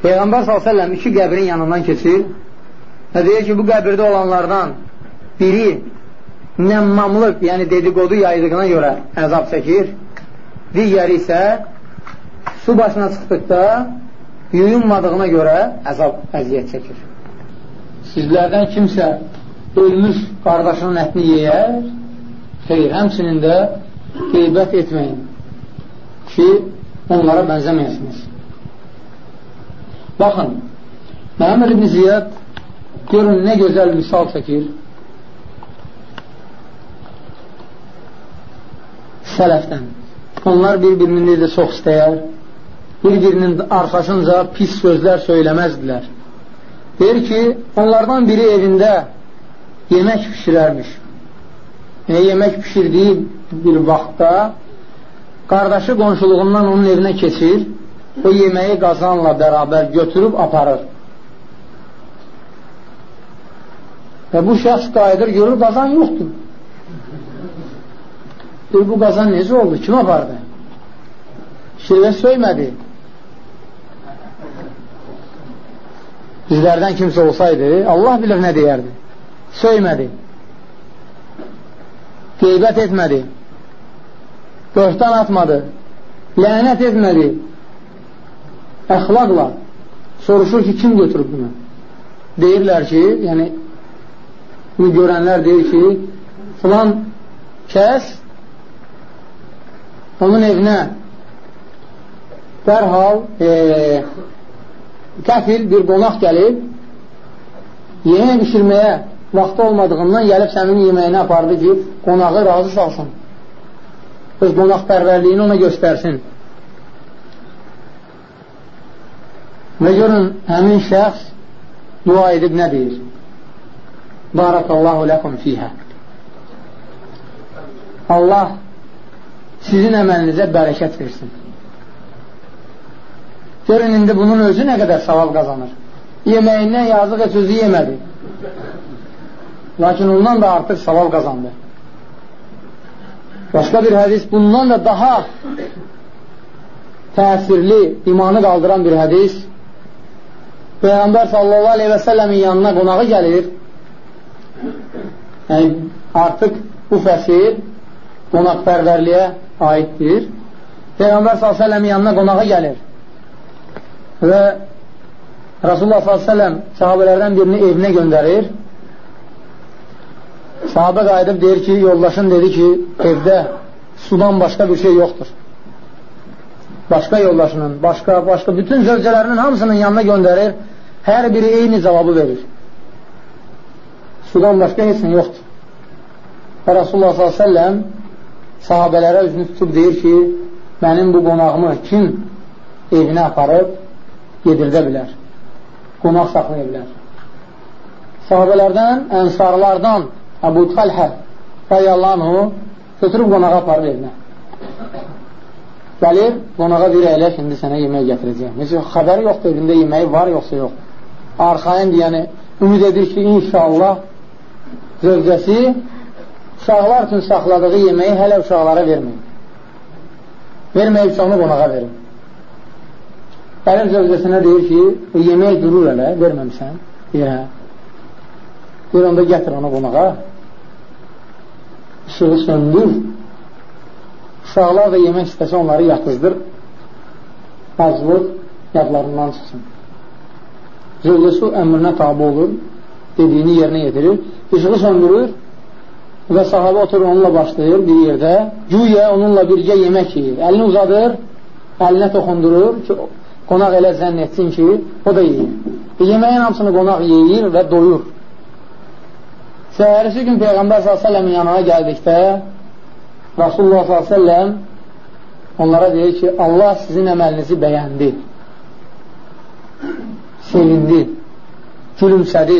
Peyğəmbər s.ə.v iki qəbrin yanından keçir və deyir ki, bu qəbirdə olanlardan biri nəmmamlıq, yəni dedikodu yaydığına görə əzab çəkir, digəri isə su başına çıxdıqda yuyunmadığına görə əzab əziyyət çəkir. Sizlərdən kimsə ölmüş qardaşının ətini yeyər, xeyr, həmçinin də qeybət etməyin ki, onlara bənzəməyəsiniz. Baxın, Məhəmməd ibn Ziyad görün nə gözəl misal çəkir. Sələfdən. Onlar bir-birini necə çox istəyər, bir-birinin arxasınca pis sözlər söyləməzdilər. Deyir ki, onlardan biri evində yemək pişirərmiş. Yəni, yemək pişirdiyi bir vaxtda qardaşı qonşuluğundan onun evinə keçir o yeməyi qazanla bərabər götürüb aparır. Və bu şəxs qayıdır, görür, qazan yoxdur. Deyir, bu qazan necə oldu? Kim apardı? şirvə söymədi. Bizlərdən kimsə olsaydı, Allah bilir nə deyərdi. Söymədi. Qeybət etmədi. Böhtan atmadı. Lənət etmədi. Əxlaqla soruşur ki, kim götürüb bunu? Deyirlər ki, yəni bunu görənlər deyir ki, filan kəs onun evinə dərhal e, qəfil bir qonaq gəlib yemək pişirməyə vaxtı olmadığından gəlib sənin yeməyini apardı ki, qonağı razı salsın. Öz qonaq pərvərliyini ona göstərsin. Və görün, həmin şəxs dua edib nə deyir? Barakallahu ləkum fiyhə. Allah sizin əməlinizə bərəkət versin. Görün, indi bunun özü nə qədər savab qazanır. Yeməyindən yazıq et sözü yemədi. Lakin ondan da artıq savab qazandı. Başqa bir hədis bundan da daha təsirli, imanı qaldıran bir hədis. Peyğəmbər sallallahu aleyhi və səlləmin yanına qonağı gəlir. Yəni, artıq bu fəsir qonaqpərvərliyə aiddir. Peyğəmbər s.ə.v yanına qonağa gəlir və Rasulullah s.ə.v sahabələrdən birini evinə göndərir. Sahabə qayıdıb deyir ki, yoldaşın dedi ki, evdə sudan başqa bir şey yoxdur. Başqa yoldaşının, başqa, başqa bütün zövcələrinin hamısının yanına göndərir. Hər biri eyni cavabı verir. Sudan başqa heç nə yoxdur. Və Rasulullah s.ə.v sahabələrə üzünü tutub deyir ki, mənim bu qonağımı kim evinə aparıb yedirdə bilər, qonaq saxlaya bilər. Sahabələrdən, ənsarlardan Əbu Talhə rəyallahu götürüb qonağı aparıb evinə. Gəlir, qonağa deyir, əyləş, indi sənə yemək gətirəcəyəm. Necə, xəbəri yoxdur, evində yeməyi var, yoxsa yox. Arxayın deyəni, ümid edir ki, inşallah zövcəsi uşaqlar üçün saxladığı yeməyi hələ uşaqlara verməyin. Verməyib onu qonağa verin. Gəlir zövcəsinə deyir ki, o yemək durur hələ, verməmsən. Deyir, hə. Deyir, onda gətir onu qonağa. Işığı söndür. Uşaqlar da yemək istəsə onları yatızdır. Aclıq yadlarından çıxsın. Zövcəsi əmrinə tabi olur, dediyini yerinə yetirir, işığı söndürür, və sahabə oturur onunla başlayır bir yerdə, güya onunla birgə yemək yiyir. Əlini uzadır, əlinə toxundurur ki, qonaq elə zənn etsin ki, o da yiyir. E, yeməyin hamısını qonaq yiyir və doyur. Səhərisi gün Peyğəmbər s.ə.v-in yanına gəldikdə, Rasulullah s.ə.v onlara deyir ki, Allah sizin əməlinizi bəyəndi, sevindi, gülümsədi.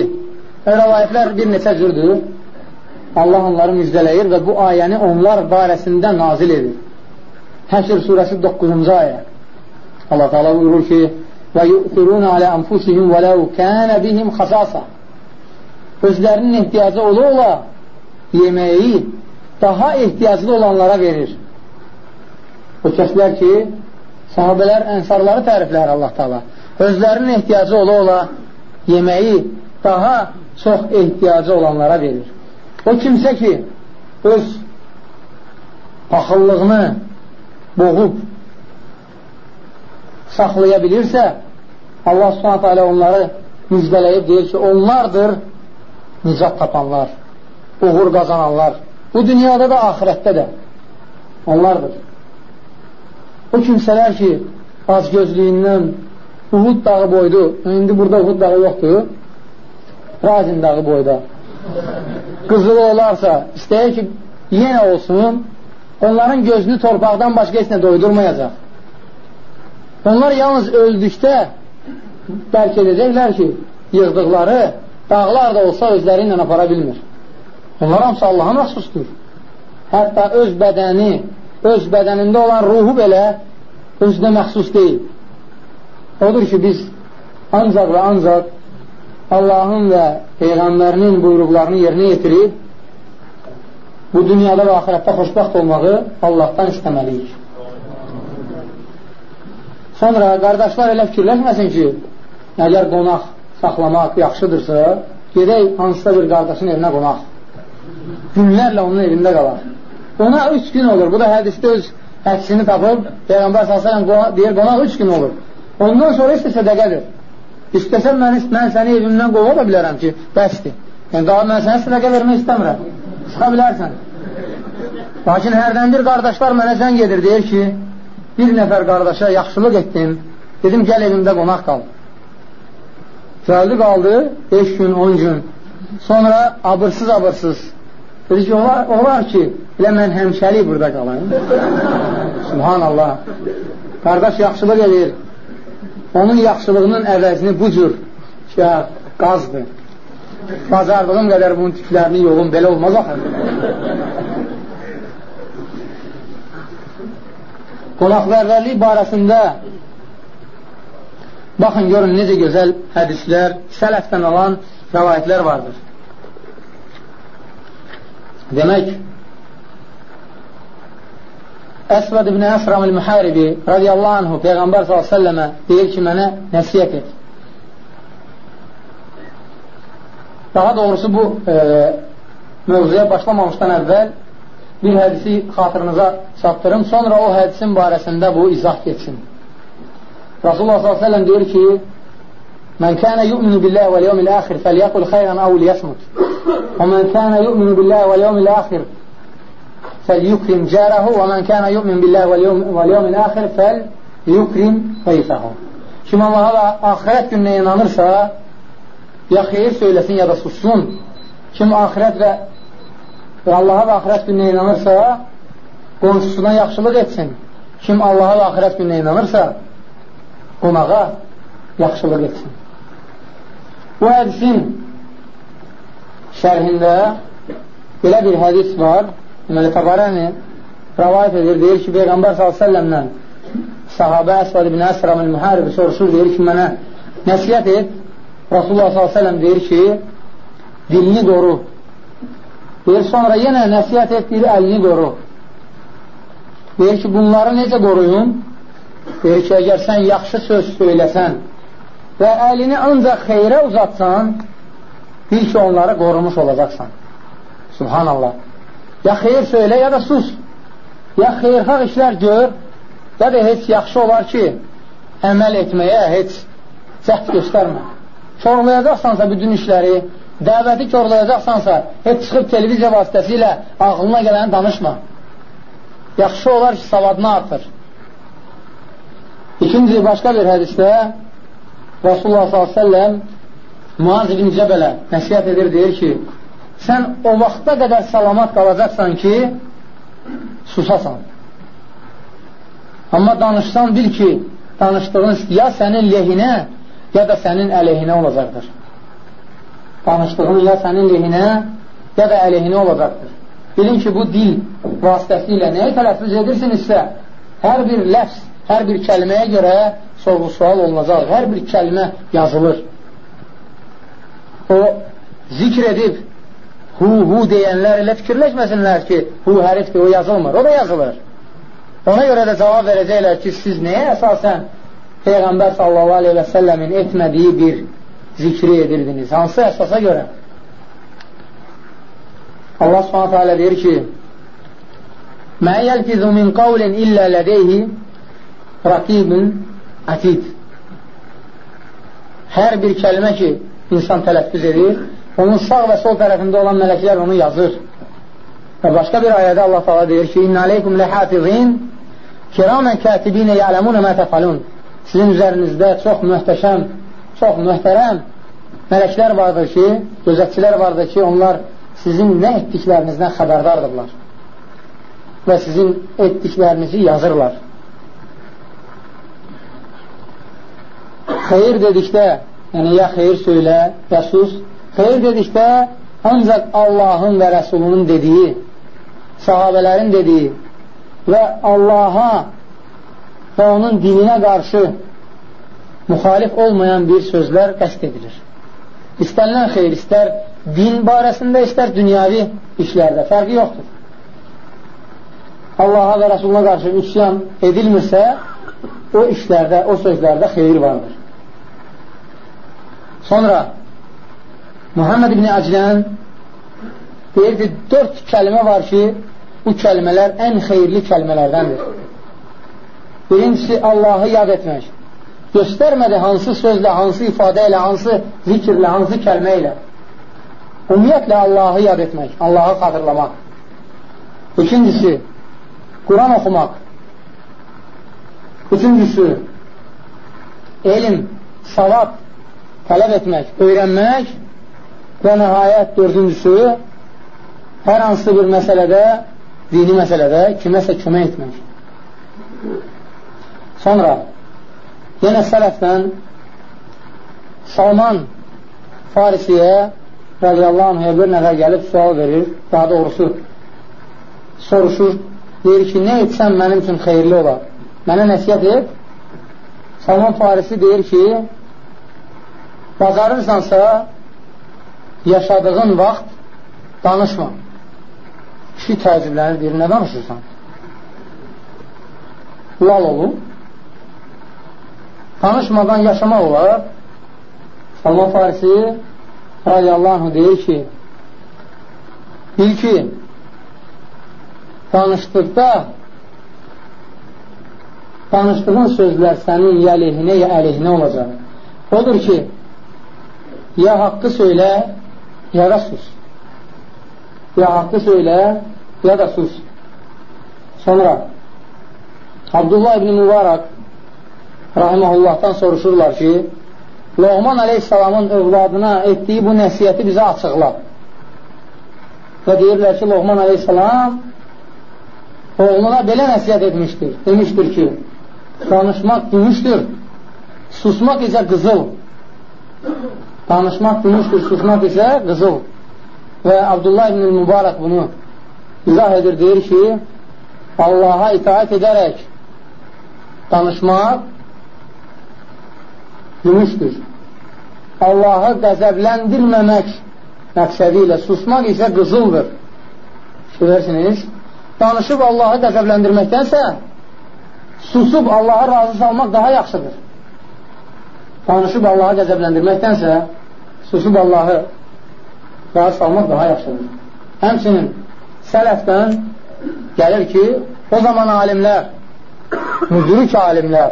Rəvayətlər bir neçə cürdür. Allah onları müjdələyir və bu ayəni onlar barəsində nazil edir. Həşr surəsi 9-cu ayə. Allah Teala buyurur ki: "Və yu'thiruna alə anfusihim və law kana bihim xasasa." Özlərinin ehtiyacı ola-ola yeməyi daha ehtiyaclı olanlara verir. O kəslər ki, sahabələr, ənsarları təriflər Allah Teala. Özlərinin ehtiyacı ola-ola yeməyi daha çox ehtiyacı olanlara verir. O kimsə ki, öz paxıllığını boğub saxlaya bilirsə, Allah subhanət hələ onları müjdələyib deyir ki, onlardır nicat tapanlar, uğur qazananlar. Bu dünyada da, ahirətdə də onlardır. O kimsələr ki, az gözlüyündən Uhud dağı boydu, indi burada Uhud dağı yoxdur, Razin dağı boyda qızılı olarsa, istəyir ki, yenə olsun, onların gözünü torpaqdan başqa heç nə doydurmayacaq. Onlar yalnız öldükdə dərk edəcəklər ki, yığdıqları dağlar da olsa özləri ilə apara bilmir. Onlar hamısı Allaha məxsusdur. Hətta öz bədəni, öz bədənində olan ruhu belə özünə məxsus deyil. Odur ki, biz ancaq və ancaq Allahın və Peyğəmbərinin buyruqlarını yerinə yetirib bu dünyada və axirətdə xoşbəxt olmağı Allahdan istəməliyik. Sonra qardaşlar elə fikirləşməsin ki, əgər qonaq saxlamaq yaxşıdırsa, gedək hansısa bir qardaşın evinə qonaq. Günlərlə onun evində qalar. Ona üç gün olur. Bu da hədisdə öz əksini tapıb, Peyğəmbər s.ə.v deyir, qonaq üç gün olur. Ondan sonra isə sədəqədir. İstəsən mən, mən səni evimdən qova da bilərəm ki, bəsdir. Yəni, daha mən sənə sədəqə vermək istəmirəm. Çıxa bilərsən. Lakin hərdən bir qardaşlar mənə zəng edir, deyir ki, bir nəfər qardaşa yaxşılıq etdim, dedim, gəl evimdə qonaq qal. Gəldi qaldı 5 gün, 10 gün. Sonra abırsız-abırsız. Dedi ki, olar, olar ki, elə mən həmşəlik burada qalayım. Subhanallah. Qardaş yaxşılıq edir. Onun yaxşılığının əvəzini bu cür ki, qazdır. Bazardığım qədər bunun tüklərini yolun belə olmaz axı. Qonaqvərvərlik barəsində baxın, görün necə gözəl hədislər, sələfdən alan rəvayətlər vardır. Demək, Əsvəd ibn Əsram el-Müharibi radiyallahu anhu Peyğəmbər s.ə.və deyir ki, mənə nəsiyyət et. Daha doğrusu bu e, mövzuya başlamamışdan əvvəl bir hədisi xatırınıza çatdırım, sonra o hədisin barəsində bu izah geçsin. Rasulullah s.ə.v deyir ki, Mən kənə yu'minu billahi vəl yevmil əxir fəlyəqul xeyran əv liyəsmut. Və mən kənə yu'minu billahi vəl yevmil əxir فليكرم جاره ومن كان يؤمن بالله واليوم, واليوم الآخر فليكرم ضيفه Kim Allaha və axirət gününə inanırsa, ya xeyir söyləsin, ya da sussun. Kim axirət və, və Allaha və axirət gününə inanırsa, qonşusuna yaxşılıq etsin. Kim Allaha və axirət gününə inanırsa, qonağa yaxşılıq etsin. Bu hədisin şərhində belə bir hədis var. Deməli, Tabarəni rəvayət edir, deyir ki, Peyğəmbər s.ə.v-lə sahabə Əsvad ibn Əsram el-Müharibi soruşur, deyir ki, mənə nəsiyyət et. Rasulullah s.ə.v deyir ki, dilini qoru. Deyir, sonra yenə nəsiyyət et, deyir, əlini qoru. Deyir ki, bunları necə qoruyum? Deyir ki, əgər sən yaxşı söz söyləsən və əlini ancaq xeyrə uzatsan, bil ki, onları qorumuş olacaqsan. Subhanallah. Ya xeyir söylə, ya da sus. Ya xeyrxaq işlər gör, ya da heç yaxşı olar ki, əməl etməyə heç cəhd göstərmə. Korlayacaqsansa bütün işləri, dəvəti korlayacaqsansa, heç çıxıb televiziya vasitəsilə ağlına gələni danışma. Yaxşı olar ki, savadını artır. İkinci, başqa bir hədisdə Rasulullah s.ə.v Muaz ibn Cəbələ nəsiyyət edir, deyir ki, sən o vaxta qədər salamat qalacaqsan ki, susasan. Amma danışsan bil ki, danışdığın ya sənin lehinə, ya da sənin əleyhinə olacaqdır. Danışdığın ya sənin lehinə, ya da əleyhinə olacaqdır. Bilin ki, bu dil vasitəsilə nəyi tələffüz edirsinizsə, hər bir ləfs, hər bir kəlməyə görə sorğu-sual olunacaq. Hər bir kəlmə yazılır. O zikr edib hu hu deyənlər elə fikirləşməsinlər ki, hu hərifdir, o yazılmır. O da yazılır. Ona görə də cavab verəcəklər ki, siz nəyə əsasən Peyğəmbər sallallahu aleyhi və səlləmin etmədiyi bir zikri edirdiniz? Hansı əsasa görə? Allah subhanətə alə deyir ki, Mə yəlfizu min qavlin illə lədeyhi raqibun atid. Hər bir kəlmə ki, insan tələffüz edir, onun sağ və sol tərəfində olan mələklər onu yazır. Və başqa bir ayədə Allah təala deyir ki: "İnna aleykum lehafizin kiramen katibin ya'lemun ma tafalun." Sizin üzərinizdə çox möhtəşəm, çox möhtərəm mələklər vardır ki, gözətçilər vardır ki, onlar sizin nə etdiklərinizdən xəbərdardırlar və sizin etdiklərinizi yazırlar. Xeyir dedikdə, yəni ya xeyir söylə, ya sus, Xeyir dedikdə ancaq Allahın və Rəsulunun dediyi, sahabələrin dediyi və Allaha və onun dininə qarşı müxalif olmayan bir sözlər qəst edilir. İstənilən xeyir, istər din barəsində, istər dünyavi işlərdə, fərqi yoxdur. Allaha və Rasuluna qarşı üsyan edilmirsə, o işlərdə, o sözlərdə xeyir vardır. Sonra Muhammed ibn Aclən deyir ki, dörd kəlmə var ki, bu kəlmələr ən xeyirli kəlmələrdəndir. Birincisi, Allahı yad etmək. Göstərmədi hansı sözlə, hansı ifadə ilə, hansı zikirlə, hansı kəlmə ilə. Ümumiyyətlə, Allahı yad etmək, Allahı xatırlamaq. İkincisi, Quran oxumaq. Üçüncüsü, elm, savab tələb etmək, öyrənmək və nəhayət dördüncüsü, hər hansı bir məsələdə, dini məsələdə kiməsə kömək etmək. Sonra, yenə sələfdən Salman Farisiyə radiyallahu anhaya bir nəfər gəlib sual verir, daha doğrusu soruşur, deyir ki, nə etsən mənim üçün xeyirli olar? Mənə nəsiyyət et. Salman Farisi deyir ki, bacarırsansa yaşadığın vaxt danışma. Kişi təəccüblənir, deyir, nə danışırsan? Lal olub. Danışmadan yaşamaq olar. Salman Farisi radiyallahu deyir ki, bil ki, danışdıqda danışdığın sözlər sənin ya lehinə, ya əleyhinə olacaq. Odur ki, ya haqqı söylə, ya da sus. Ya haqqı söylə, ya da sus. Sonra Abdullah ibn Mübarək rahiməhullahdan soruşurlar ki, Loğman əleyhissalamın övladına etdiyi bu nəsiyyəti bizə açıqla. Və deyirlər ki, Loğman əleyhissalam oğluna belə nəsiyyət etmişdir. Demişdir ki, danışmaq gümüşdür, susmaq isə qızıl. Danışmaq gümüşdür, susmaq isə qızıl. Və Abdullah ibn Mübarək bunu izah edir, deyir ki, Allaha itaat edərək danışmaq gümüşdür. Allahı qəzəbləndirməmək məqsədi ilə susmaq isə qızıldır. Görərsiniz, danışıb Allahı qəzəbləndirməkdənsə susub Allahı razı salmaq daha yaxşıdır. Danışıb Allahı qəzəbləndirməkdənsə susub Allahı razı salmaq daha yaxşıdır. Həmçinin sələfdən gəlir ki, o zaman alimlər, müdürük alimlər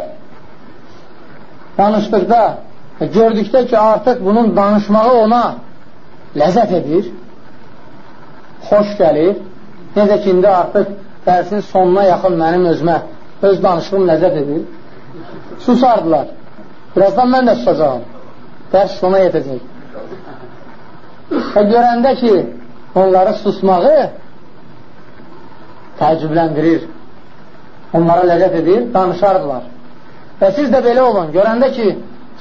danışdıqda gördükdə ki, artıq bunun danışmağı ona ləzzət edir, xoş gəlir. Necə ki, indi artıq dərsin sonuna yaxın mənim özümə öz danışığım ləzzət edir. Susardılar. Birazdan mən də susacağım. Dərs sona yetəcək. Və görəndə ki, onları susmağı təəccübləndirir. Onlara ləzzət edir, danışardılar. Və siz də belə olun, görəndə ki,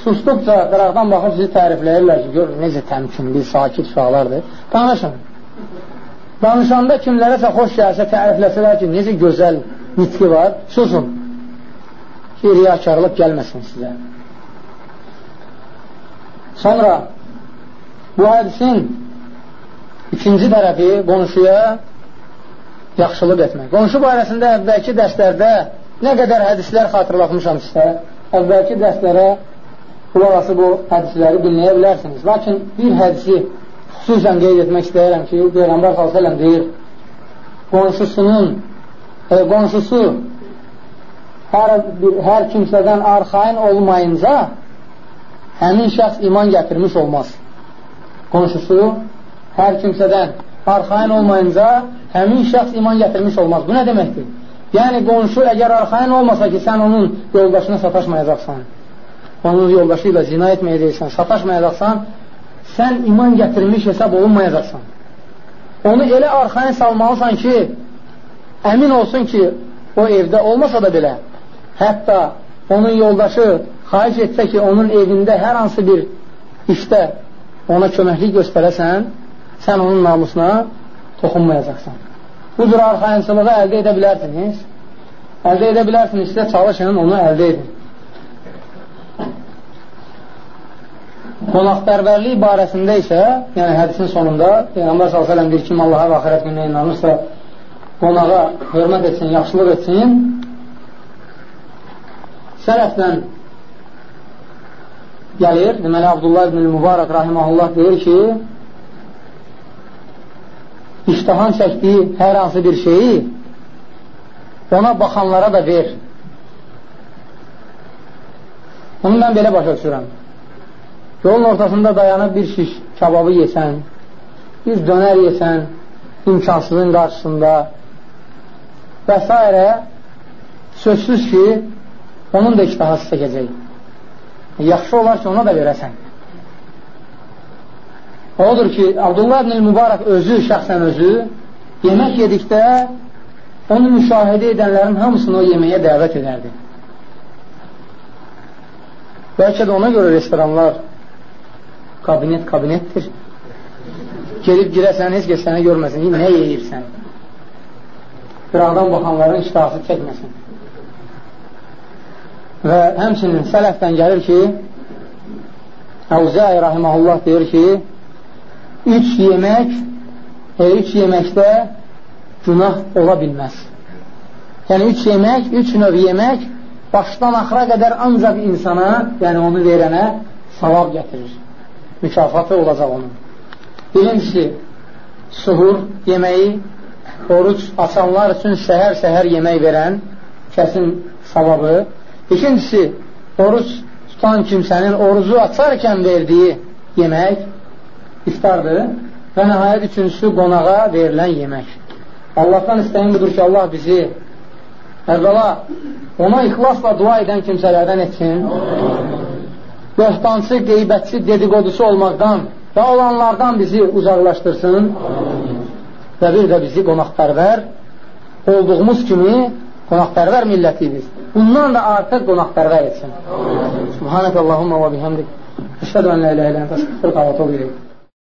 susduqca qıraqdan baxıb sizi tərifləyirlər ki, gör, necə təmkinli, sakit uşaqlardır. Danışın. Danışanda kimlərəsə xoş gəlsə, tərifləsələr ki, necə gözəl nitqi var, susun. Ki, riyakarlıq gəlməsin sizə. Sonra bu hədisin ikinci tərəfi qonşuya yaxşılıq etmək. Qonşu barəsində əvvəlki dərslərdə nə qədər hədislər xatırlatmışam sizə, əvvəlki dərslərə qulaq asıb o hədisləri dinləyə bilərsiniz. Lakin bir hədisi xüsusən qeyd etmək istəyirəm ki, Peyğəmbər s.ə.v deyir, qonşusunun, e, qonşusu hər, bir, hər kimsədən arxain olmayınca həmin şəxs iman gətirmiş olmaz. Qonşusu hər kimsədən arxain olmayınca həmin şəxs iman gətirmiş olmaz. Bu nə deməkdir? Yəni, qonşu əgər arxain olmasa ki, sən onun yoldaşına sataşmayacaqsan, onun yoldaşı ilə zina etməyəcəksən, sataşmayacaqsan, sən iman gətirmiş hesab olunmayacaqsan. Onu elə arxain salmalısan ki, əmin olsun ki, o evdə olmasa da belə, hətta onun yoldaşı xahiş etsə ki, onun evində hər hansı bir işdə ona köməklik göstərəsən, sən onun namusuna toxunmayacaqsan. Bu cür arxayınçılığı əldə edə bilərsiniz. Əldə edə bilərsinizsə, çalışın, onu əldə edin. Qonaqpərvərlik barəsində isə, yəni hədisin sonunda Peyğəmbər s.ə.v deyir kim Allaha və axirət gününə inanırsa qonağa hörmət etsin, yaxşılıq etsin sələfdən gəlir, deməli, Abdullah ibn Mübarək rahiməhullah deyir ki, iştahan çəkdiyi hər hansı bir şeyi ona baxanlara da ver. Onu mən belə başa düşürəm. Yolun ortasında dayanıb bir şiş kababı yesən, bir dönər yesən, imkansızın qarşısında və s. sözsüz ki, onun da iştahası çəkəcək. Yaxşı olar ki, ona da verəsən. Odur ki, Abdullah ibn Mübarək özü, şəxsən özü, yemək yedikdə onu müşahidə edənlərin hamısını o yeməyə dəvət edərdi. Bəlkə də ona görə restoranlar kabinet kabinetdir. Gelib girəsən, heç kəs sənə görməsin, nə yeyirsən? Qıraqdan baxanların iştahası çəkməsin. Və həmçinin sələfdən gəlir ki, Əvzəi rahiməhullah deyir ki, üç yemək, e, üç yeməkdə günah ola bilməz. Yəni, üç yemək, üç növ yemək başdan axıra qədər ancaq insana, yəni onu verənə savab gətirir. Mükafatı olacaq onun. Birincisi, suhur yeməyi, oruç açanlar üçün səhər-səhər yemək verən kəsin savabı. İkincisi, oruç tutan kimsənin orucu açarkən verdiyi yemək iftardır və nəhayət üçüncüsü qonağa verilən yemək. Allahdan istəyim budur ki, Allah bizi əvvəla ona ixlasla dua edən kimsələrdən etsin. Böhtancı, qeybətçi, dedikodusu olmaqdan və olanlardan bizi uzaqlaşdırsın və bir də bizi qonaqpərvər olduğumuz kimi qonaqpərvər millətiyiz. Bundan da artıq qonaqpərvər etsin. Subhanək Allahumma və bihamdik. Əşhədu ən la ilə ilə təşəkkür qavatu